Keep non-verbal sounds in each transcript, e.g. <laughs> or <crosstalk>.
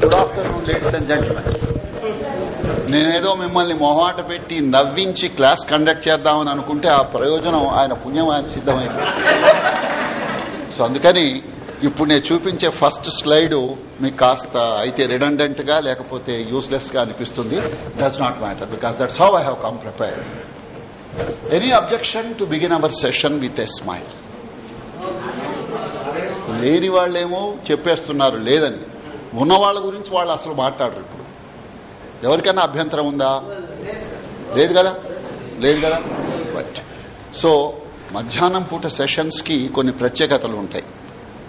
Good afternoon ladies and gentlemen నేనేదో మిమ్మల్ని మొహమాట పెట్టి నవ్వించి క్లాస్ కండక్ట్ చేద్దామని అనుకుంటే ఆ ప్రయోజనం ఆయన పుణ్యం ఆయన సిద్ధమైంది. సో అందుకని ఇప్పుడు నేను చూపించే ఫస్ట్ స్లైడ్ మీకు కాస్త అయితే రిడండెంట్గా లేకపోతే యూస్లెస్గా అనిపిస్తుంది. Does not matter because that's how I have come prepare any objection to begin our session with a smile లేని వాళ్ళేమో చెప్పేస్తున్నారు లేదని. ఉన్న వాళ్ళ గురించి వాళ్ళు అసలు మాట్లాడరు ఇప్పుడు. ఎవరికైనా అభ్యంతరం ఉందా? లేదు కదా? లేదు కదా? రైట్ సో మధ్యాహ్నం పూట సెషన్స్కి కొన్ని ప్రత్యేకతలు ఉంటాయి.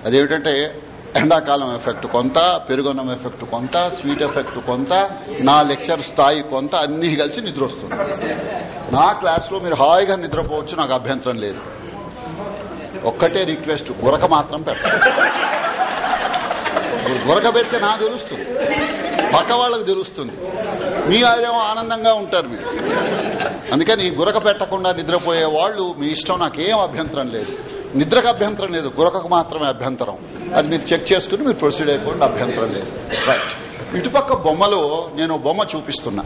అదేమిటంటే ఎండాకాలం ఎఫెక్ట్ కొంత పెరుగన్నం ఎఫెక్ట్ కొంత స్వీట్ ఎఫెక్ట్ కొంత నా లెక్చర్ స్థాయి కొంత అన్ని కలిసి నిద్ర వస్తుంది. నా క్లాస్లో మీరు హాయిగా నిద్రపోవచ్చు నాకు అభ్యంతరం లేదు. ఒక్కటే రిక్వెస్ట్ గురక మాత్రం పెట్టండి గురక పెడితే నాకు తెలుస్తుంది. పక్క వాళ్ళకి తెలుస్తుంది. మీ ఆరేమో ఆనందంగా ఉంటారు మీరు. అందుకని గురక పెట్టకుండా నిద్రపోయే వాళ్ళు మీ ఇష్టం నాకేం అభ్యంతరం లేదు. నిద్రకు అభ్యంతరం లేదు గురకకు మాత్రమే అభ్యంతరం. అది మీరు చెక్ చేసుకుని మీరు ప్రొసీడ్ అయిపోండి అభ్యంతరం లేదు. రైట్. ఇటుపక్క బొమ్మలో నేను బొమ్మ చూపిస్తున్నా.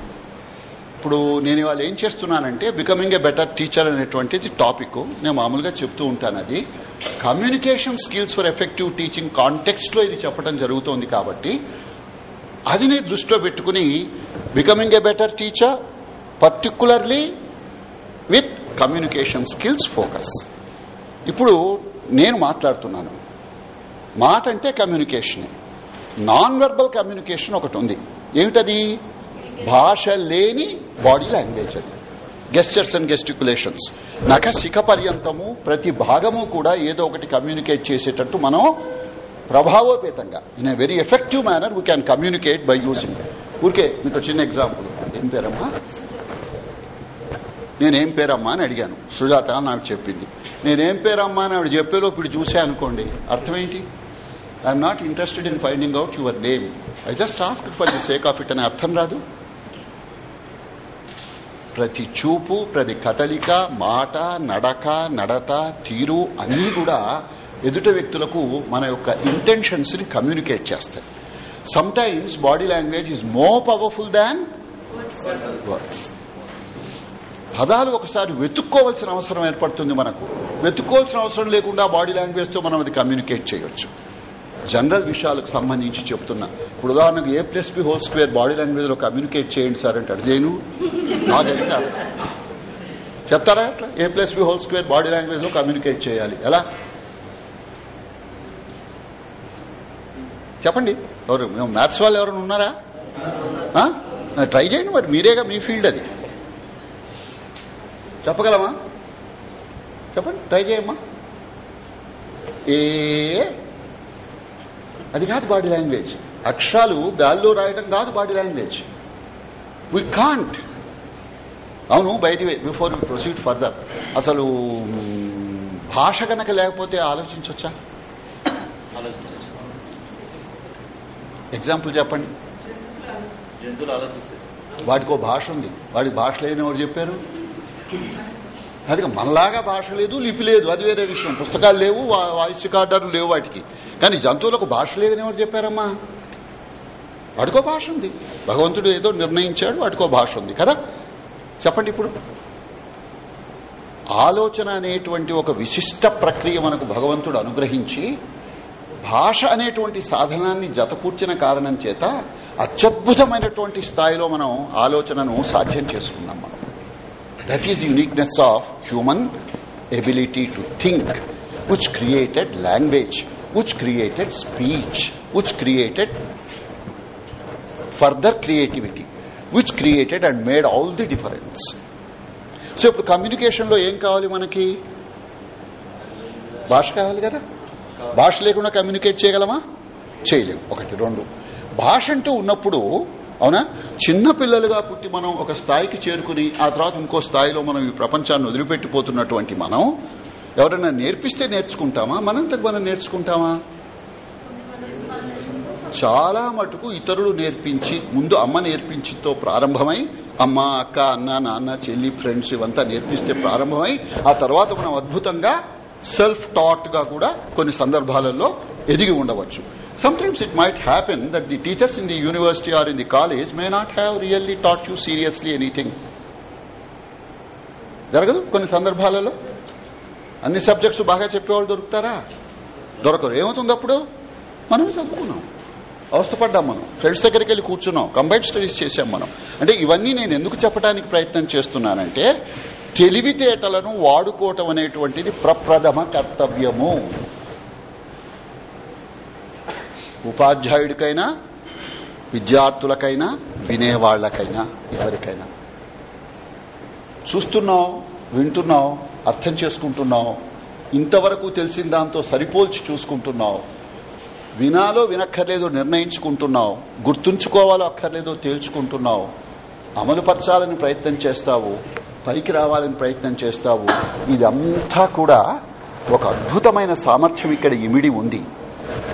ఇప్పుడు నేను ఇవాళ ఏం చేస్తున్నానంటే బికమింగ్ ఏ బెటర్ టీచర్ అనేటువంటిది టాపిక్ నేను మామూలుగా చెప్తూ ఉంటాను అది. Communication skills for effective teaching కాంటెక్స్ట్లో ఇది చెప్పడం జరుగుతోంది కాబట్టి అది నేను దృష్టిలో పెట్టుకుని becoming a better teacher particularly with communication skills focus ఇప్పుడు నేను మాట్లాడుతున్నాను. మాట అంటే కమ్యూనికేషన్ నాన్ వెర్బల్ కమ్యూనికేషన్ ఒకటి ఉంది. ఏమిటది? భాష లేని బాడీ లాంగ్వేజ్ అది. గెస్టర్స్ అండ్ గెస్టికులేషన్స్ నక శిఖ పర్యంతము ప్రతి భాగము కూడా ఏదో ఒకటి కమ్యూనికేట్ చేసేటట్టు మనం ప్రభావోపేతంగా in a very effective manner we can communicate by using ఊరికే మీకు చిన్న ఎగ్జాంపుల్ ఏం పేరమ్మా? నేనేం పేరమ్మా అని అడిగాను. సుజాత నాకు చెప్పింది. నేనేం పేరమ్మా అని ఆవిడ చెప్పేలో ఇప్పుడు చూసే అనుకోండి అర్థమేంటి I'm not interested in finding out your name I just ask for the sake of it అనే అర్థం రాదు ప్రతి చూపు ప్రతి కదలిక మాట నడక నడత తీరు అన్నీ కూడా ఎదుట వ్యక్తులకు మన యొక్క ఇంటెన్షన్స్ని కమ్యూనికేట్ చేస్తాయి. Sometimes body language is more powerful than words పదాలు ఒకసారి వెతుక్కోవాల్సిన అవసరం ఏర్పడుతుంది మనకు. వెతుక్కోవాల్సిన అవసరం లేకుండా బాడీ లాంగ్వేజ్తో మనం అది కమ్యూనికేట్ చేయొచ్చు. జనరల్ విషయాలకు సంబంధించి చెప్తున్నా. ఇప్పుడు ఉదాహరణకు A plus B whole square body లాంగ్వేజ్లో కమ్యూనికేట్ చేయండి సార్ అంటే అడిగేను నాకంటే చెప్తారా అట్లా? A plus B whole square body లాంగ్వేజ్లో కమ్యూనికేట్ చేయాలి. ఎలా? చెప్పండి. ఎవరు? మ్యాథ్స్ వాళ్ళు ఎవరైనా ఉన్నారా? ట్రై చేయండి మరి. మీరేగా మీ ఫీల్డ్ అది. చెప్పగలమా? చెప్పండి. ట్రై చేయమ్మా. ఏ అది కాదు బాడీ లాంగ్వేజ్. అక్షరాలు గాల్లో రాయడం కాదు బాడీ లాంగ్వేజ్. వి కాంట్ అవును బయటి బిఫోర్ యూ ప్రొసీడ్ ఫర్దర్ అసలు భాష కనుక లేకపోతే ఆలోచించవచ్చా ఎగ్జాంపుల్ చెప్పండి. వాటికో భాష ఉంది. వాడికి భాష లేని వాడు చెప్పారు? అది మనలాగా భాష లేదు లిపి లేదు. అది వేరే విషయం. పుస్తకాలు లేవు వా- వాయిస్ రికార్డర్లు లేవు వాటికి. కానీ జంతువులకు భాష లేదని ఎవరు చెప్పారమ్మా? వాటికో భాష ఉంది. భగవంతుడు ఏదో నిర్ణయించాడు వాటికో భాష ఉంది కదా? చెప్పండి ఇప్పుడు. ఆలోచన అనేటువంటి ఒక విశిష్ట ప్రక్రియ మనకు భగవంతుడు అనుగ్రహించి భాష అనేటువంటి సాధనాన్ని జతకూర్చిన కారణం చేత అత్యద్భుతమైనటువంటి స్థాయిలో మనం ఆలోచనను సాధ్యం చేసుకున్నాం మనం. That is uniqueness of human ability to think which created language which created speech which created further creativity which created and made all the difference so ఇప్పుడు కమ్యూనికేషన్లో ఏం కావాలి మనకి? భాష కావాలి కదా? భాష లేకుండా కమ్యూనికేట్ చేయగలమా? చేయలేము. ఒకటి రెండు. భాష అంటూ ఉన్నప్పుడు అవునా? చిన్న పిల్లలుగా పుట్టి మనం ఒక స్థాయికి చేరుకుని ఆ తర్వాత ఇంకో స్థాయిలో మనం ఈ ప్రపంచాన్ని వదిలిపెట్టిపోతున్నటువంటి మనం ఎవరైనా నేర్పిస్తే నేర్చుకుంటామా? మనంతకు మనం నేర్చుకుంటామా? చాలా మటుకు ఇతరులు నేర్పించి ముందు అమ్మ నేర్పించితో ప్రారంభమై అమ్మ అక్క అన్న నాన్న చెల్లి ఫ్రెండ్స్ ఇవంతా నేర్పిస్తే ప్రారంభమై ఆ తర్వాత మనం అద్భుతంగా సెల్ఫ్ టాట్గా కూడా కొన్ని సందర్భాలలో ఎదిగి ఉండవచ్చు. Sometimes it might happen that the teachers in the university or in the college may not have really taught you seriously anything జరగదు కొన్ని సందర్భాలలో? అన్ని సబ్జెక్ట్స్ బాగా చెప్పేవాళ్ళు దొరుకుతారా? దొరకరు. ఏమవుతుంది అప్పుడు? మనమే చదువుకున్నాం. అవస్థపడ్డాం మనం. ఫ్రెండ్స్ దగ్గరికి వెళ్ళి కూర్చున్నాం. కంబైన్డ్ స్టడీస్ చేశాం మనం. అంటే ఇవన్నీ నేను ఎందుకు చెప్పడానికి ప్రయత్నం చేస్తున్నానంటే తెలివితేటలను వాడుకోవటం అనేటువంటిది ప్రప్రథమ కర్తవ్యము. ఉపాధ్యాయుడికైనా విద్యార్థులకైనా వినేవాళ్ళకైనా ఎవరికైనా. చూస్తున్నాం. వింటున్నావు అర్థం చేసుకుంటున్నావు ఇంతవరకు తెలిసిన దాంతో సరిపోల్చి చూసుకుంటున్నావు వినాలో వినక్కర్లేదో నిర్ణయించుకుంటున్నావు గుర్తుంచుకోవాలో అక్కర్లేదో తేల్చుకుంటున్నావు అమలుపరచాలని ప్రయత్నం చేస్తావు పైకి రావాలని ప్రయత్నం చేస్తావు ఇదంతా కూడా ఒక అద్భుతమైన సామర్థ్యం ఇక్కడ ఇమిడి ఉంది.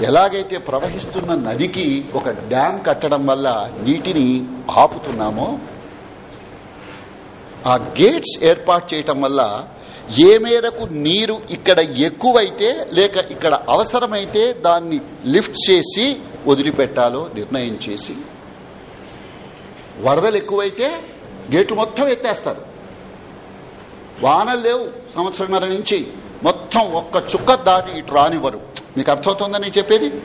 ఎలాగైతే ప్రవహిస్తున్న నదికి ఒక డ్యాం కట్టడం వల్ల నీటిని ఆపుతున్నామో ఆ గేట్స్ ఏర్పాటు చేయటం వల్ల ఏ మేరకు నీరు ఇక్కడ ఎక్కువైతే లేక ఇక్కడ అవసరమైతే దాన్ని లిఫ్ట్ చేసి వదిలిపెట్టాలో నిర్ణయం చేసి. వరదలు ఎక్కువైతే గేట్లు మొత్తం ఎత్తేస్తారు. వానలు లేవు సంవత్సరంన్నర నుంచి. మొత్తం ఒక్క చుక్క దాటి ఇటు రానివ్వరు. మీకు అర్థమవుతుందని చెప్పేది?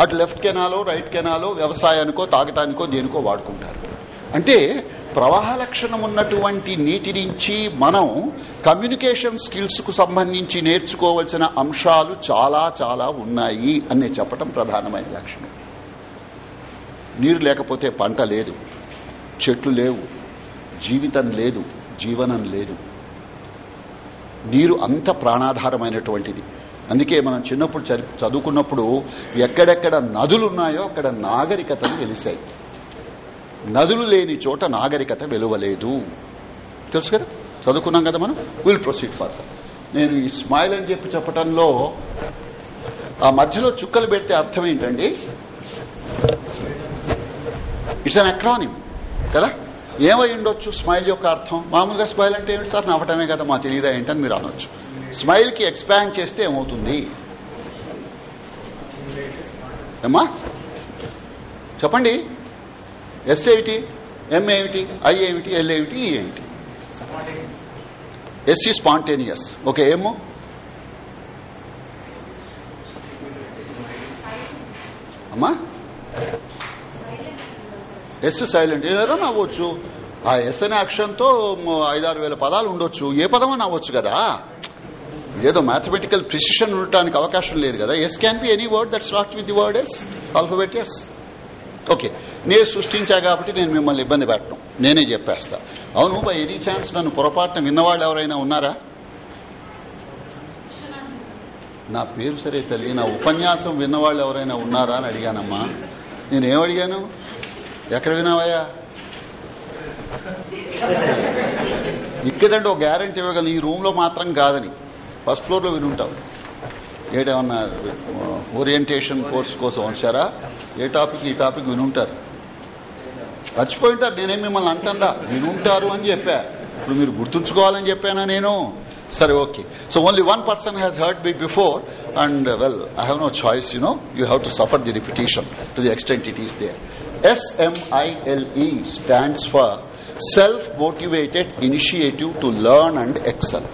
అటు లెఫ్ట్ కెనాలో రైట్ కెనాలో వ్యవసాయానికో తాగటానికో దేనికో వాడుకుంటారు. అంటే ప్రవాహ లక్షణం ఉన్నటువంటి నీటి నుంచి మనం కమ్యూనికేషన్ స్కిల్స్కు సంబంధించి నేర్చుకోవలసిన అంశాలు చాలా చాలా ఉన్నాయి అని చెప్పటం చెప్పడం ప్రధానమైన లక్షణం. నీరు లేకపోతే పంట లేదు చెట్లు లేవు జీవితం లేదు జీవనం లేదు. నీరు అంత ప్రాణాధారమైనటువంటిది. అందుకే మనం చిన్నప్పుడు చదువుకున్నప్పుడు ఎక్కడెక్కడ నదులున్నాయో అక్కడ నాగరికతలు వెలిశాయి నదులు లేని చోట నాగరికత వెలువలేదు. తెలుసు కదా? చదువుకున్నాం కదా మనం? విల్ ప్రొసీడ్ ఫర్దర్ నేను ఈ స్మైల్ అని చెప్పి చెప్పటంలో ఆ మధ్యలో చుక్కలు పెడితే అర్థం ఏంటండి? ఇట్స్ అన్ ఎక్రానిమ్ కదా? ఏమై ఉండొచ్చు స్మైల్ యొక్క అర్థం? మామూలుగా స్మైల్ అంటే ఏమిటి సార్? నవ్వటమే కదా మా తెలియదా ఏంటని మీరు అనొచ్చు. స్మైల్కి ఎక్స్పాండ్ చేస్తే ఏమవుతుంది? ఏమ్మా? చెప్పండి. ఎస్ ఏమిటి? ఎం ఏమిటి? ఐ ఏమిటి? ఎల్ ఏమిటి? ఈ ఏమిటి? SC spontaneous. ఓకే ఏమో? అమ్మా? S silent. ఏదైనా అవ్వచ్చు ఆ ఎస్ అనే అక్షరంతో ఐదారు వేల పదాలు ఉండొచ్చు. ఏ పదమో నవ్వచ్చు కదా. ఏదో మ్యాథమెటికల్ ప్రిసిషన్ ఉండటానికి అవకాశం లేదు కదా. S can be any word that start with the word S alphabet S okay. నేను సృష్టించా కాబట్టి నేను మిమ్మల్ని ఇబ్బంది పెట్టడం నేనే చెప్పేస్తా. అవును బై ఎనీ ఛాన్స్ నన్ను పొరపాటున విన్నవాళ్ళు ఎవరైనా ఉన్నారా? నా పేరు సరే తల్లి నా ఉపన్యాసం విన్నవాళ్ళు ఎవరైనా ఉన్నారా అని అడిగానమ్మా. నేనేం అడిగాను? ఎక్కడ విన్నావయ్యా? ఇక్కడంటే ఒక గ్యారంటీ ఇవ్వగలను ఈ రూమ్లో మాత్రం కాదని. ఫస్ట్ ఫ్లోర్లో వినుంటావు. ఏటేమన్నా ఓరియంటేషన్ కోర్స్ కోసం వచ్చారా? ఏ టాపిక్ ఈ టాపిక్ వినుంటారు. మర్చిపోయి ఉంటారు నేనేం మిమ్మల్ని అంటందా వినుంటారు అని చెప్పా. ఇప్పుడు మీరు గుర్తుంచుకోవాలని చెప్పానా నేను? సరే okay. So only one person has heard B before and well I have no choice you know you have to suffer the repetition to the extent it is there SMILE stands for self motivated initiative to learn and excel.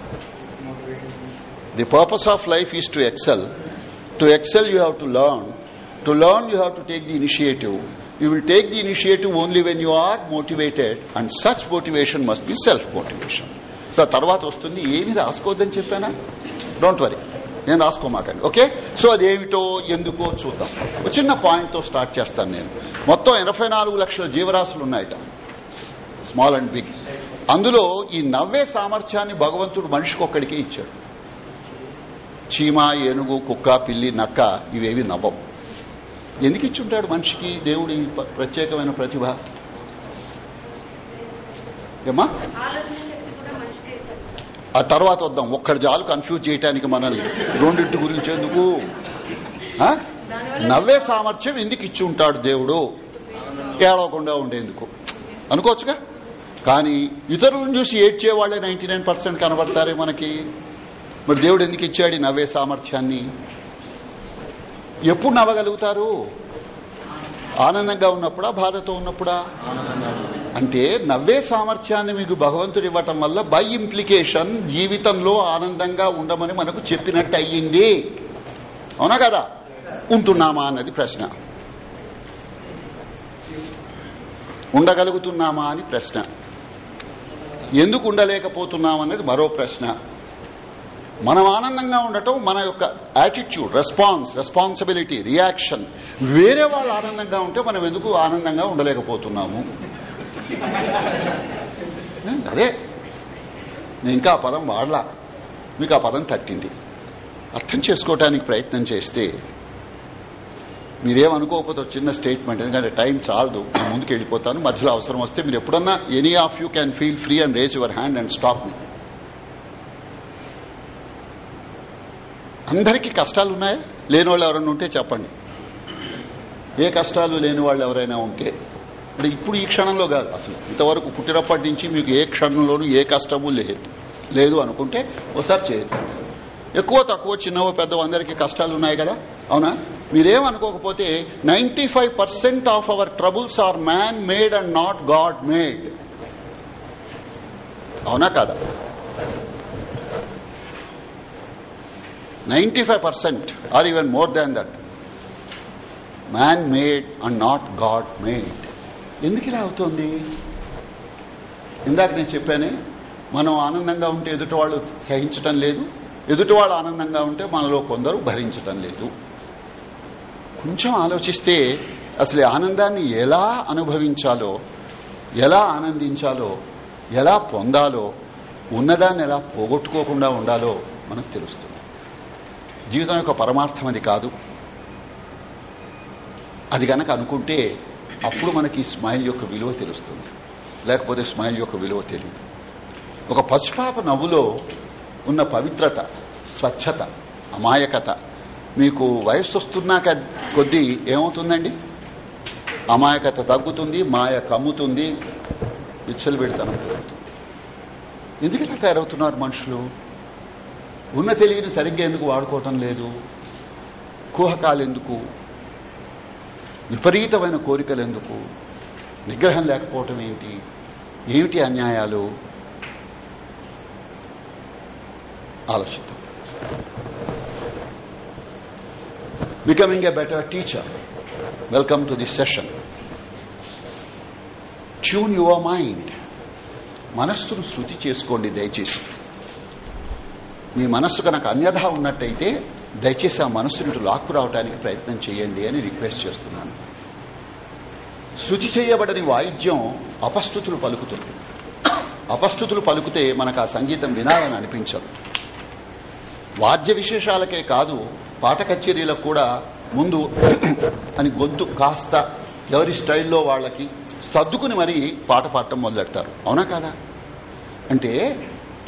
The purpose of life is to excel to excel you have to learn to learn you have to take the initiative you will take the initiative only when you are motivated and such motivation must be self motivation so తర్వాత వస్తుంది ఏమి రాసుకోవద్దని చెప్పానా? Don't worry నేను రాసుకోమాకండి. Okay so అదేమిటో ఎందుకో చూద్దాం. ఒక చిన్న పాయింట్తో స్టార్ట్ చేస్తాను నేను. మొత్తం ఎనభై నాలుగు లక్షల జీవరాశులు ఉన్నాయట. స్మాల్ అండ్ బిగ్ అందులో ఈ నవ్వే సామర్థ్యాన్ని భగవంతుడు మనిషికి ఒక్కడికే ఇచ్చాడు. చీమ ఏనుగు కుక్క పిల్లి నక్క ఇవేవి నవ్వం ఎందుకు ఇచ్చుంటాడు మనిషికి దేవుడి ప్రత్యేకమైన ప్రతిభ? ఏమా ఆ తర్వాత వద్దాం. ఒక్కడి జాలు కన్ఫ్యూజ్ చేయడానికి మనల్ని. రెండింటి గురించేందుకు నవ్వే సామర్థ్యం ఎందుకు ఇచ్చి ఉంటాడు దేవుడు? ఏడవకుండా ఉండేందుకు. అనుకోవచ్చుగా? కానీ ఇతరులను చూసి ఏడ్చే వాళ్ళే నైన్టీ నైన్ పర్సెంట్ కనబడతారే మనకి. మరి దేవుడు ఎందుకు ఇచ్చాడు ఈ నవ్వే సామర్థ్యాన్ని? ఎప్పుడు నవ్వగలుగుతారు? ఆనందంగా ఉన్నప్పుడా బాధతో ఉన్నప్పుడా? అంటే నవ్వే సామర్థ్యాన్ని మీకు భగవంతుడు ఇవ్వటం వల్ల బై ఇంప్లికేషన్ జీవితంలో ఆనందంగా ఉండమని మనకు చెప్పినట్టు అయ్యింది. అవునా కదా? ఉంటున్నామా అన్నది ప్రశ్న. ఉండగలుగుతున్నామా అని ప్రశ్న. ఎందుకు ఉండలేకపోతున్నామన్నది మరో ప్రశ్న. మనం ఆనందంగా ఉండటం మన యొక్క యాటిట్యూడ్ రెస్పాన్స్ రెస్పాన్సిబిలిటీ రియాక్షన్ వేరే వాళ్ళు ఆనందంగా ఉంటే మనం ఎందుకు ఆనందంగా ఉండలేకపోతున్నాము? అదే. నేను ఇంకా ఆ పదం వాడలా. మీకు ఆ పదం తట్టింది. అర్థం చేసుకోవటానికి ప్రయత్నం చేస్తే మీరేమనుకోకపోతే చిన్న స్టేట్మెంట్ ఎందుకంటే టైం చాలదు. నేను ముందుకు వెళ్ళిపోతాను మధ్యలో అవసరం వస్తే మీరు ఎప్పుడన్నా any of you can feel free and raise your hand and stop me అందరికీ కష్టాలు ఉన్నాయా? లేని వాళ్ళు ఎవరైనా ఉంటే చెప్పండి. ఏ కష్టాలు లేని వాళ్ళు ఎవరైనా ఉంటే అంటే ఇప్పుడు ఈ క్షణంలో కాదు అసలు. ఇంతవరకు పుట్టినప్పటి నుంచి మీకు ఏ క్షణంలోనూ ఏ కష్టము లేదు. లేదు అనుకుంటే ఒకసారి చేయదు ఎక్కువ తక్కువ చిన్నవో పెద్దవో అందరికీ కష్టాలు ఉన్నాయి కదా? అవునా? మీరేమనుకోకపోతే ninety five percent of our troubles are man made and not God made. అవునా కాదా? Ninety five percent or even more than that man made and not God made ఎందుకు ఇలా అవుతుంది? ఇందాక నేను చెప్పానే మనం ఆనందంగా ఉంటే ఎదుటి వాళ్ళు సహించటం లేదు. ఎదుటి వాళ్ళు ఆనందంగా ఉంటే మనలో కొందరు భరించటం లేదు. కొంచెం ఆలోచిస్తే అసలు ఆనందాన్ని ఎలా అనుభవించాలో ఎలా ఆనందించాలో ఎలా పొందాలో ఉన్నదాన్ని ఎలా పోగొట్టుకోకుండా ఉండాలో మనకు తెలుస్తుంది. జీవితం యొక్క పరమార్థం అది కాదు. అది గనక అనుకుంటే అప్పుడు మనకి స్మైల్ యొక్క విలువ తెలుస్తుంది. లేకపోతే స్మైల్ యొక్క విలువ తెలియదు ఒక పశుపాప నవ్వులో ఉన్న పవిత్రత స్వచ్ఛత అమాయకత మీకు వయస్సు వస్తున్నాక కొద్దీ ఏమవుతుందండి? అమాయకత తగ్గుతుంది మాయ కమ్ముతుంది విచ్చలు పెడతాను ఎందుకు ఇలా తయారవుతున్నారు మనుషులు? ఉన్న తెలివిని సరిగ్గా ఎందుకు వాడుకోవటం లేదు? కుహకాలు ఎందుకు? విపరీతమైన కోరికలు ఎందుకు? నిగ్రహం లేకపోవటం ఏంటి? ఏమిటి అన్యాయాలు? ఆలోచిద్దాం. Becoming a better teacher welcome to this session tune your mind మనస్సును శృతి చేసుకోండి దయచేసి. మీ మనస్సు కనుక అన్యథా ఉన్నట్టయితే దయచేసి ఆ మనస్సును ఇటు లాక్కు రావడానికి ప్రయత్నం చేయండి అని రిక్వెస్ట్ చేస్తున్నాను. శృతి చేయబడని వాయిద్యం అపస్థుతులు పలుకుతుంది. అపస్థుతులు పలుకుతే మనకు ఆ సంగీతం వినాలని అనిపించదు. వాద్య విశేషాలకే కాదు పాట కచేరీలకు కూడా ముందు అని గొంతు కాస్త ఎవరి స్టైల్లో వాళ్ళకి సర్దుకుని మరీ పాట పాడటం మొదలెడతారు. అవునా కాదా? అంటే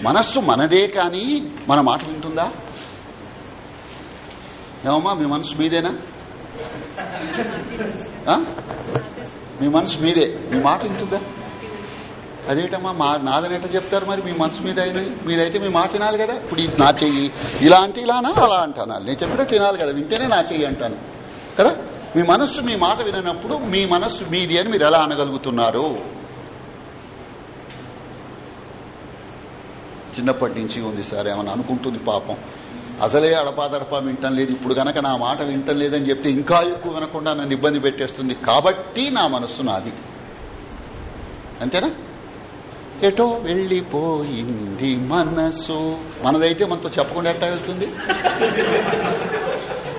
మనస్సు మనదే కానీ మన మాట వింటుందా? ఏమమ్మా మీ మనసు మీదేనా? మీ మనసు మీదే. మీ మాట వింటుందా? అదేటమ్మా మా నాదనేట చెప్తారు మరి? మీ మనసు మీద మీదైతే మీ మాట వినాలి కదా? ఇప్పుడు ఇది నా చెయ్యి. ఇలా అంటే ఇలానా? అలా అంటాను నేను చెప్పినట్టు వినాలి కదా. వింటేనే నా చెయ్యి అంటాను. కదా? మీ మనస్సు మీ మాట వినప్పుడు మీ మనస్సు మీది అని మీరు ఎలా అనగలుగుతున్నారు? చిన్నప్పటి నుంచి ఉంది సార్ ఏమని అనుకుంటుంది పాపం. అసలే అడపాదడపా వింటం లేదు. ఇప్పుడు గనక నా మాట వింటం లేదని చెప్తే ఇంకా ఎక్కువ వినకుండా నన్ను ఇబ్బంది పెట్టేస్తుంది. కాబట్టి నా మనస్సు నాది. అంతేనా? ఎటో వెళ్ళిపోయింది మనసు. మనదైతే మనతో చెప్పకుండా ఎట్టా వెళ్తుంది?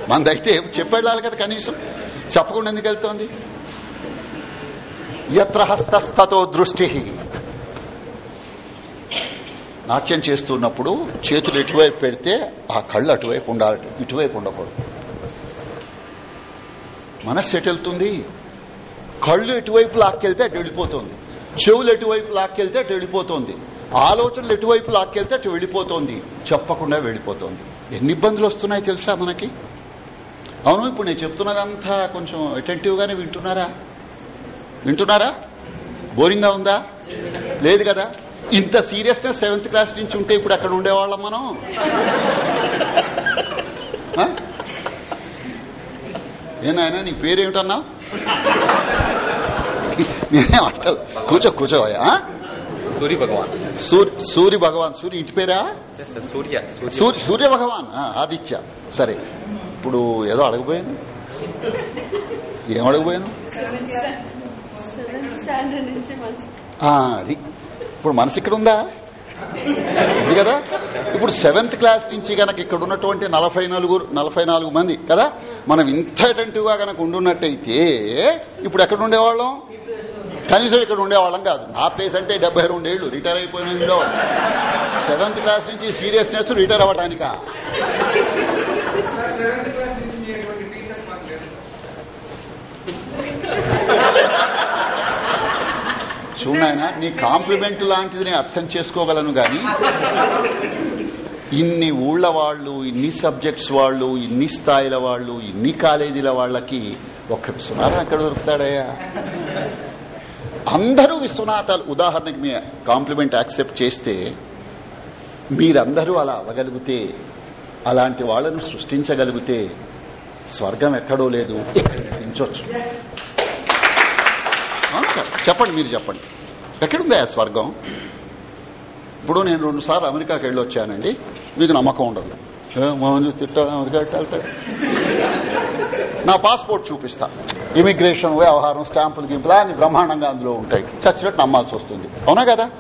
మనదైతే చెప్పెళ్ళాలి కదా కనీసం. చెప్పకుండా ఎందుకు వెళ్తోంది? ఎత్ర హస్తస్థతో దృష్టి. నాట్యం చేస్తున్నప్పుడు చేతులు ఎటువైపు పెడితే ఆ కళ్ళు అటువైపు ఉండాలి ఇటువైపు ఉండకూడదు. మనస్సు ఎటు కళ్ళు ఎటువైపు లాక్కెళ్తే అటు వెళ్ళిపోతుంది. చెవులు ఎటువైపు లాక్కెళ్తే అటు వెళ్ళిపోతుంది. ఆలోచనలు ఎటువైపు లాక్కెళ్తే అటు వెళ్ళిపోతుంది. చెప్పకుండా వెళ్ళిపోతుంది. ఎన్ని ఇబ్బందులు వస్తున్నాయి తెలుసా మనకి? అవును ఇప్పుడు నేను చెప్తున్నదంతా కొంచెం అటెంటివ్ గానే వింటున్నారా? వింటున్నారా? బోరింగ్గా ఉందా? లేదు కదా? ఇంత సీరియస్నెస్ సెవెంత్ క్లాస్ నుంచి ఉంటే ఇప్పుడు అక్కడ ఉండేవాళ్ళం మనం? ఏనాయనా నీ పేరేమిటన్నా? నేనే అట్టలు కూర్చో కూర్చోవయ్యా? సూర్య భగవాన్. సూర్య సూర్య భగవాన్ సూర్య ఇంటి పేరా? సూర్య సూర్య. భగవాన్ ఆ, ఆదిత్య. సరే ఇప్పుడు ఏదో అడగపోయాను ఏం అడగపోయాను అది. ఇప్పుడు మనసు ఇక్కడ ఉందా ఉంది కదా? ఇప్పుడు సెవెంత్ క్లాస్ నుంచి గనక ఇక్కడ ఉన్నటువంటి నలభై నలుగురు నలభై నాలుగు మంది కదా? మనం ఇంత అటెంటివ్గా గనక ఉండున్నట్టయితే ఇప్పుడు ఎక్కడ ఉండేవాళ్ళం? కనీసం ఇక్కడ ఉండేవాళ్ళం కాదు. నా ప్లేస్ అంటే డెబ్బై రెండేళ్ళు రిటైర్ అయిపోయిన ఉండేవాళ్ళం సెవెంత్ క్లాస్ నుంచి సీరియస్నెస్ రిటైర్ అవ్వడానిక సెవెంత్ క్లాస్ నుంచి ఉండేటువంటి టీచర్స్ మాకు లేదు చూడాయన నీ <laughs> కాంప్లిమెంట్ లాంటిది నేను అర్థం చేసుకోగలను గాని? ఇన్ని ఊళ్ళ వాళ్ళు ఇన్ని సబ్జెక్ట్స్ వాళ్ళు ఇన్ని స్థాయిల వాళ్ళు ఇన్ని కాలేజీల వాళ్ళకి ఒక్క విశ్వనాథం ఎక్కడ దొరుకుతాడయ్యా? అందరూ విశ్వనాథాలు. ఉదాహరణకి మీ కాంప్లిమెంట్ యాక్సెప్ట్ చేస్తే మీరందరూ అలా అవ్వగలిగితే అలాంటి వాళ్ళను సృష్టించగలిగితే స్వర్గం ఎక్కడో లేదు ఇక్కడ నిర్మించవచ్చు సార్. చెప్పండి మీరు చెప్పండి. ఎక్కడుందా స్వర్గం? ఇప్పుడు నేను రెండు సార్లు అమెరికాకి వెళ్ళి వచ్చానండి. మీకు నమ్మకం ఉండదు ఏ, మమ్మల్ని అమెరికా వెళ్తాడు నా పాస్పోర్ట్ చూపిస్తా. ఇమిగ్రేషన్ వ్యవహారం స్టాంపులు గింపులు అన్ని బ్రహ్మాండంగా అందులో ఉంటాయి. చచ్చినట్టు నమ్మాల్సి వస్తుంది. అవునా కదా?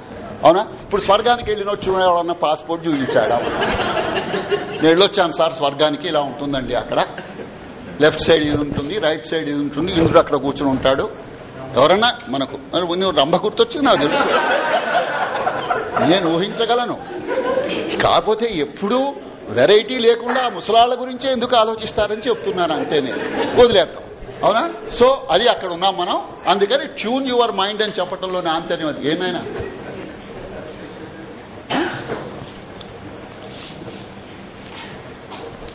అవునా? ఇప్పుడు స్వర్గానికి వెళ్ళిన వచ్చి ఎవరన్నా పాస్పోర్ట్ చూపించాడా? నేను వెళ్ళొచ్చాను సార్ స్వర్గానికి ఇలా ఉంటుందండి అక్కడ. లెఫ్ట్ సైడ్ ఇది ఉంటుంది రైట్ సైడ్ ఇది ఉంటుంది ఇంద్రుడు అక్కడ కూర్చుని ఉంటాడు. ఎవరన్నా మనకు నువ్వు రంభ గుర్తొచ్చింది నాకు తెలుసు. నేను ఊహించగలను. కాకపోతే ఎప్పుడూ వెరైటీ లేకుండా ముసలాళ్ళ గురించే ఎందుకు ఆలోచిస్తారని చెప్తున్నాను అంతే నేను వదిలేస్తాం అవునా? సో అది అక్కడ ఉన్నాం మనం. అందుకని ట్యూన్ యువర్ మైండ్ అని చెప్పడంలోనే ఆంతర్యం అది. ఏమైనా?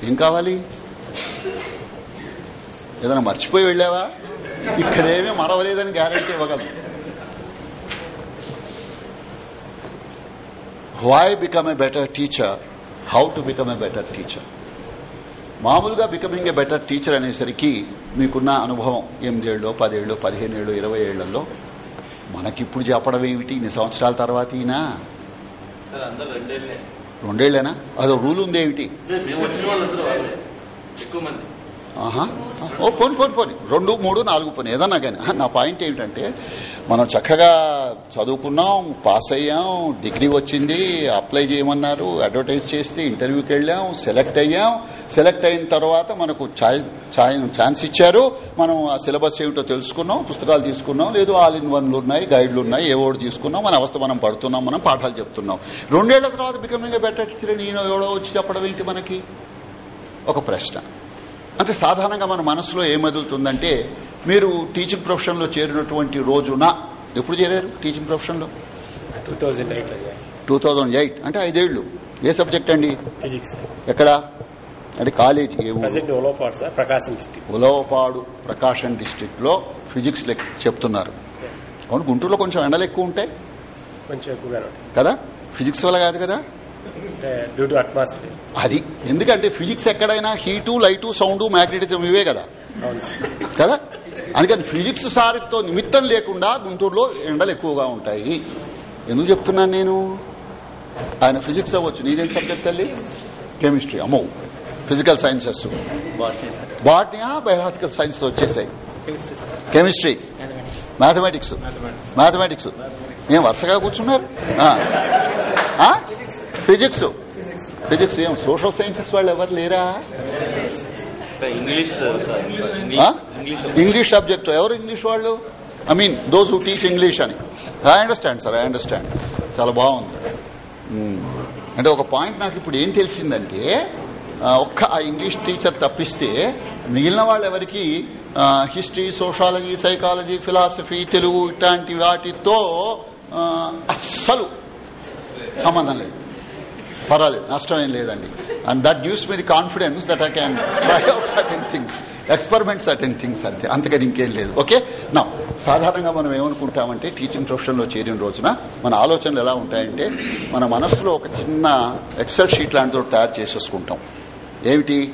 ఏం కావాలి? ఏదైనా మర్చిపోయి వెళ్ళావా? ఇక్కడేమీ మరవలేదని గ్యారంటీ ఇవ్వగలను. Why become a better teacher how to become a better teacher మామూలుగా బికమింగ్ ఎ బెటర్ టీచర్ అనేసరికి మీకున్న అనుభవం ఎనిమిదేళ్ళు పదేళ్ళు పదిహేనేళ్ళు ఇరవై ఏళ్ళలో మనకిప్పుడు చెప్పడం ఏమిటి? ఇన్ని సంవత్సరాల తర్వాత ఈయన రెండేళ్ళే. రెండేళ్ళేనా? అదో రూల్ ఉంది ఏమిటి ఆహా. ఓ పోని పోని పోని. రెండు మూడు నాలుగు పోని. ఏదన్నా కానీ. నా పాయింట్ ఏమిటంటే మనం చక్కగా చదువుకున్నాం పాస్ అయ్యాం డిగ్రీ వచ్చింది అప్లై చేయమన్నారు అడ్వర్టైజ్ చేస్తే ఇంటర్వ్యూకి వెళ్ళాం సెలెక్ట్ అయ్యాం. సెలెక్ట్ అయిన తర్వాత మనకు ఛాన్స్ ఇచ్చారు. మనం ఆ సిలబస్ ఏమిటో తెలుసుకున్నాం పుస్తకాలు తీసుకున్నాం. లేదు ఆల్ ఇన్ వన్లు ఉన్నాయి గైడ్లు ఉన్నాయి ఏ ఓడి తీసుకున్నాం మన అవస్థ మనం పడుతున్నాం మనం పాఠాలు చెప్తున్నాం. రెండేళ్ళ తర్వాత బికమింగ్ బెటర్ టీచర్ నేను ఎవడో వచ్చి చెప్పడం ఏంటి మనకి? ఒక ప్రశ్న. అంటే సాధారణంగా మన మనసులో ఏం మెదులుతుందంటే మీరు టీచింగ్ ప్రొఫెషన్లో చేరినటువంటి రోజున ఎప్పుడు చేరారు టీచింగ్ ప్రొఫెషన్లో టూ థౌజండ్ ఎయిట్ అంటే ఐదేళ్ళు ఏ సబ్జెక్ట్ అండి? ఫిజిక్స్ ఎక్కడ? అంటే కాలేజ్ ఉలవపాడు ప్రకాశం డిస్టిక్లో ఫిజిక్స్ చెప్తున్నారు. అవును గుంటూరులో కొంచెం ఎండలు ఎక్కువ ఉంటాయి. కదా? ఫిజిక్స్ వల్ల కాదు కదా? డ్యూ టు అట్మాస్ఫియర్ అది ఎందుకంటే ఫిజిక్స్ ఎక్కడైనా హీటు లైటు సౌండ్ మ్యాగ్నెటిజం ఇవే కదా. కదా? అందుకని ఫిజిక్స్ సార్తో నిమిత్తం లేకుండా గుంటూరులో ఎండలు ఎక్కువగా ఉంటాయి. ఎందుకు చెప్తున్నాను నేను? ఆయన ఫిజిక్స్ అవ్వచ్చు. నీదేం సబ్జెక్ట్ తల్లి? కెమిస్ట్రీ అమ్మో. Physical sciences. Botany biological science వచ్చేసాయి. కెమిస్ట్రీ. మ్యాథమెటిక్స్. మ్యాథమెటిక్స్. ఏం వరుసగా కూర్చున్నారు? ఫిజిక్స్. ఫిజిక్స్ ఏం సోషల్ సైన్సెస్ వాళ్ళు ఎవరు లేరా? English subject. ఎవరు ఇంగ్లీష్ వాళ్ళు? I mean those who teach English అని. I understand sir I understand. చాలా బాగుంది. అంటే ఒక పాయింట్ నాకు ఇప్పుడు ఏం తెలిసిందంటే ఒక్క ఆ ఇంగ్లీష్ టీచర్ తప్పిస్తే మిగిలిన వాళ్ళు ఎవరికి history sociology psychology philosophy Telugu ఇట్లాంటి వాటితో అస్సలు సంబంధం లేదు. పర్వాలేదు నష్టం ఏం లేదండి. And that gives me the confidence that I can try out certain things experiment certain things అంతే అంతకని ఇంకేం లేదు. ఓకే నా సాధారణంగా మనం ఏమనుకుంటామంటే టీచింగ్ ప్రొఫెషన్లో చేరిన రోజున మన ఆలోచనలు ఎలా ఉంటాయంటే మన మనసులో ఒక చిన్న ఎక్సెల్ షీట్ లాంటితో తయారు చేసేసుకుంటాం. ఏమిటి?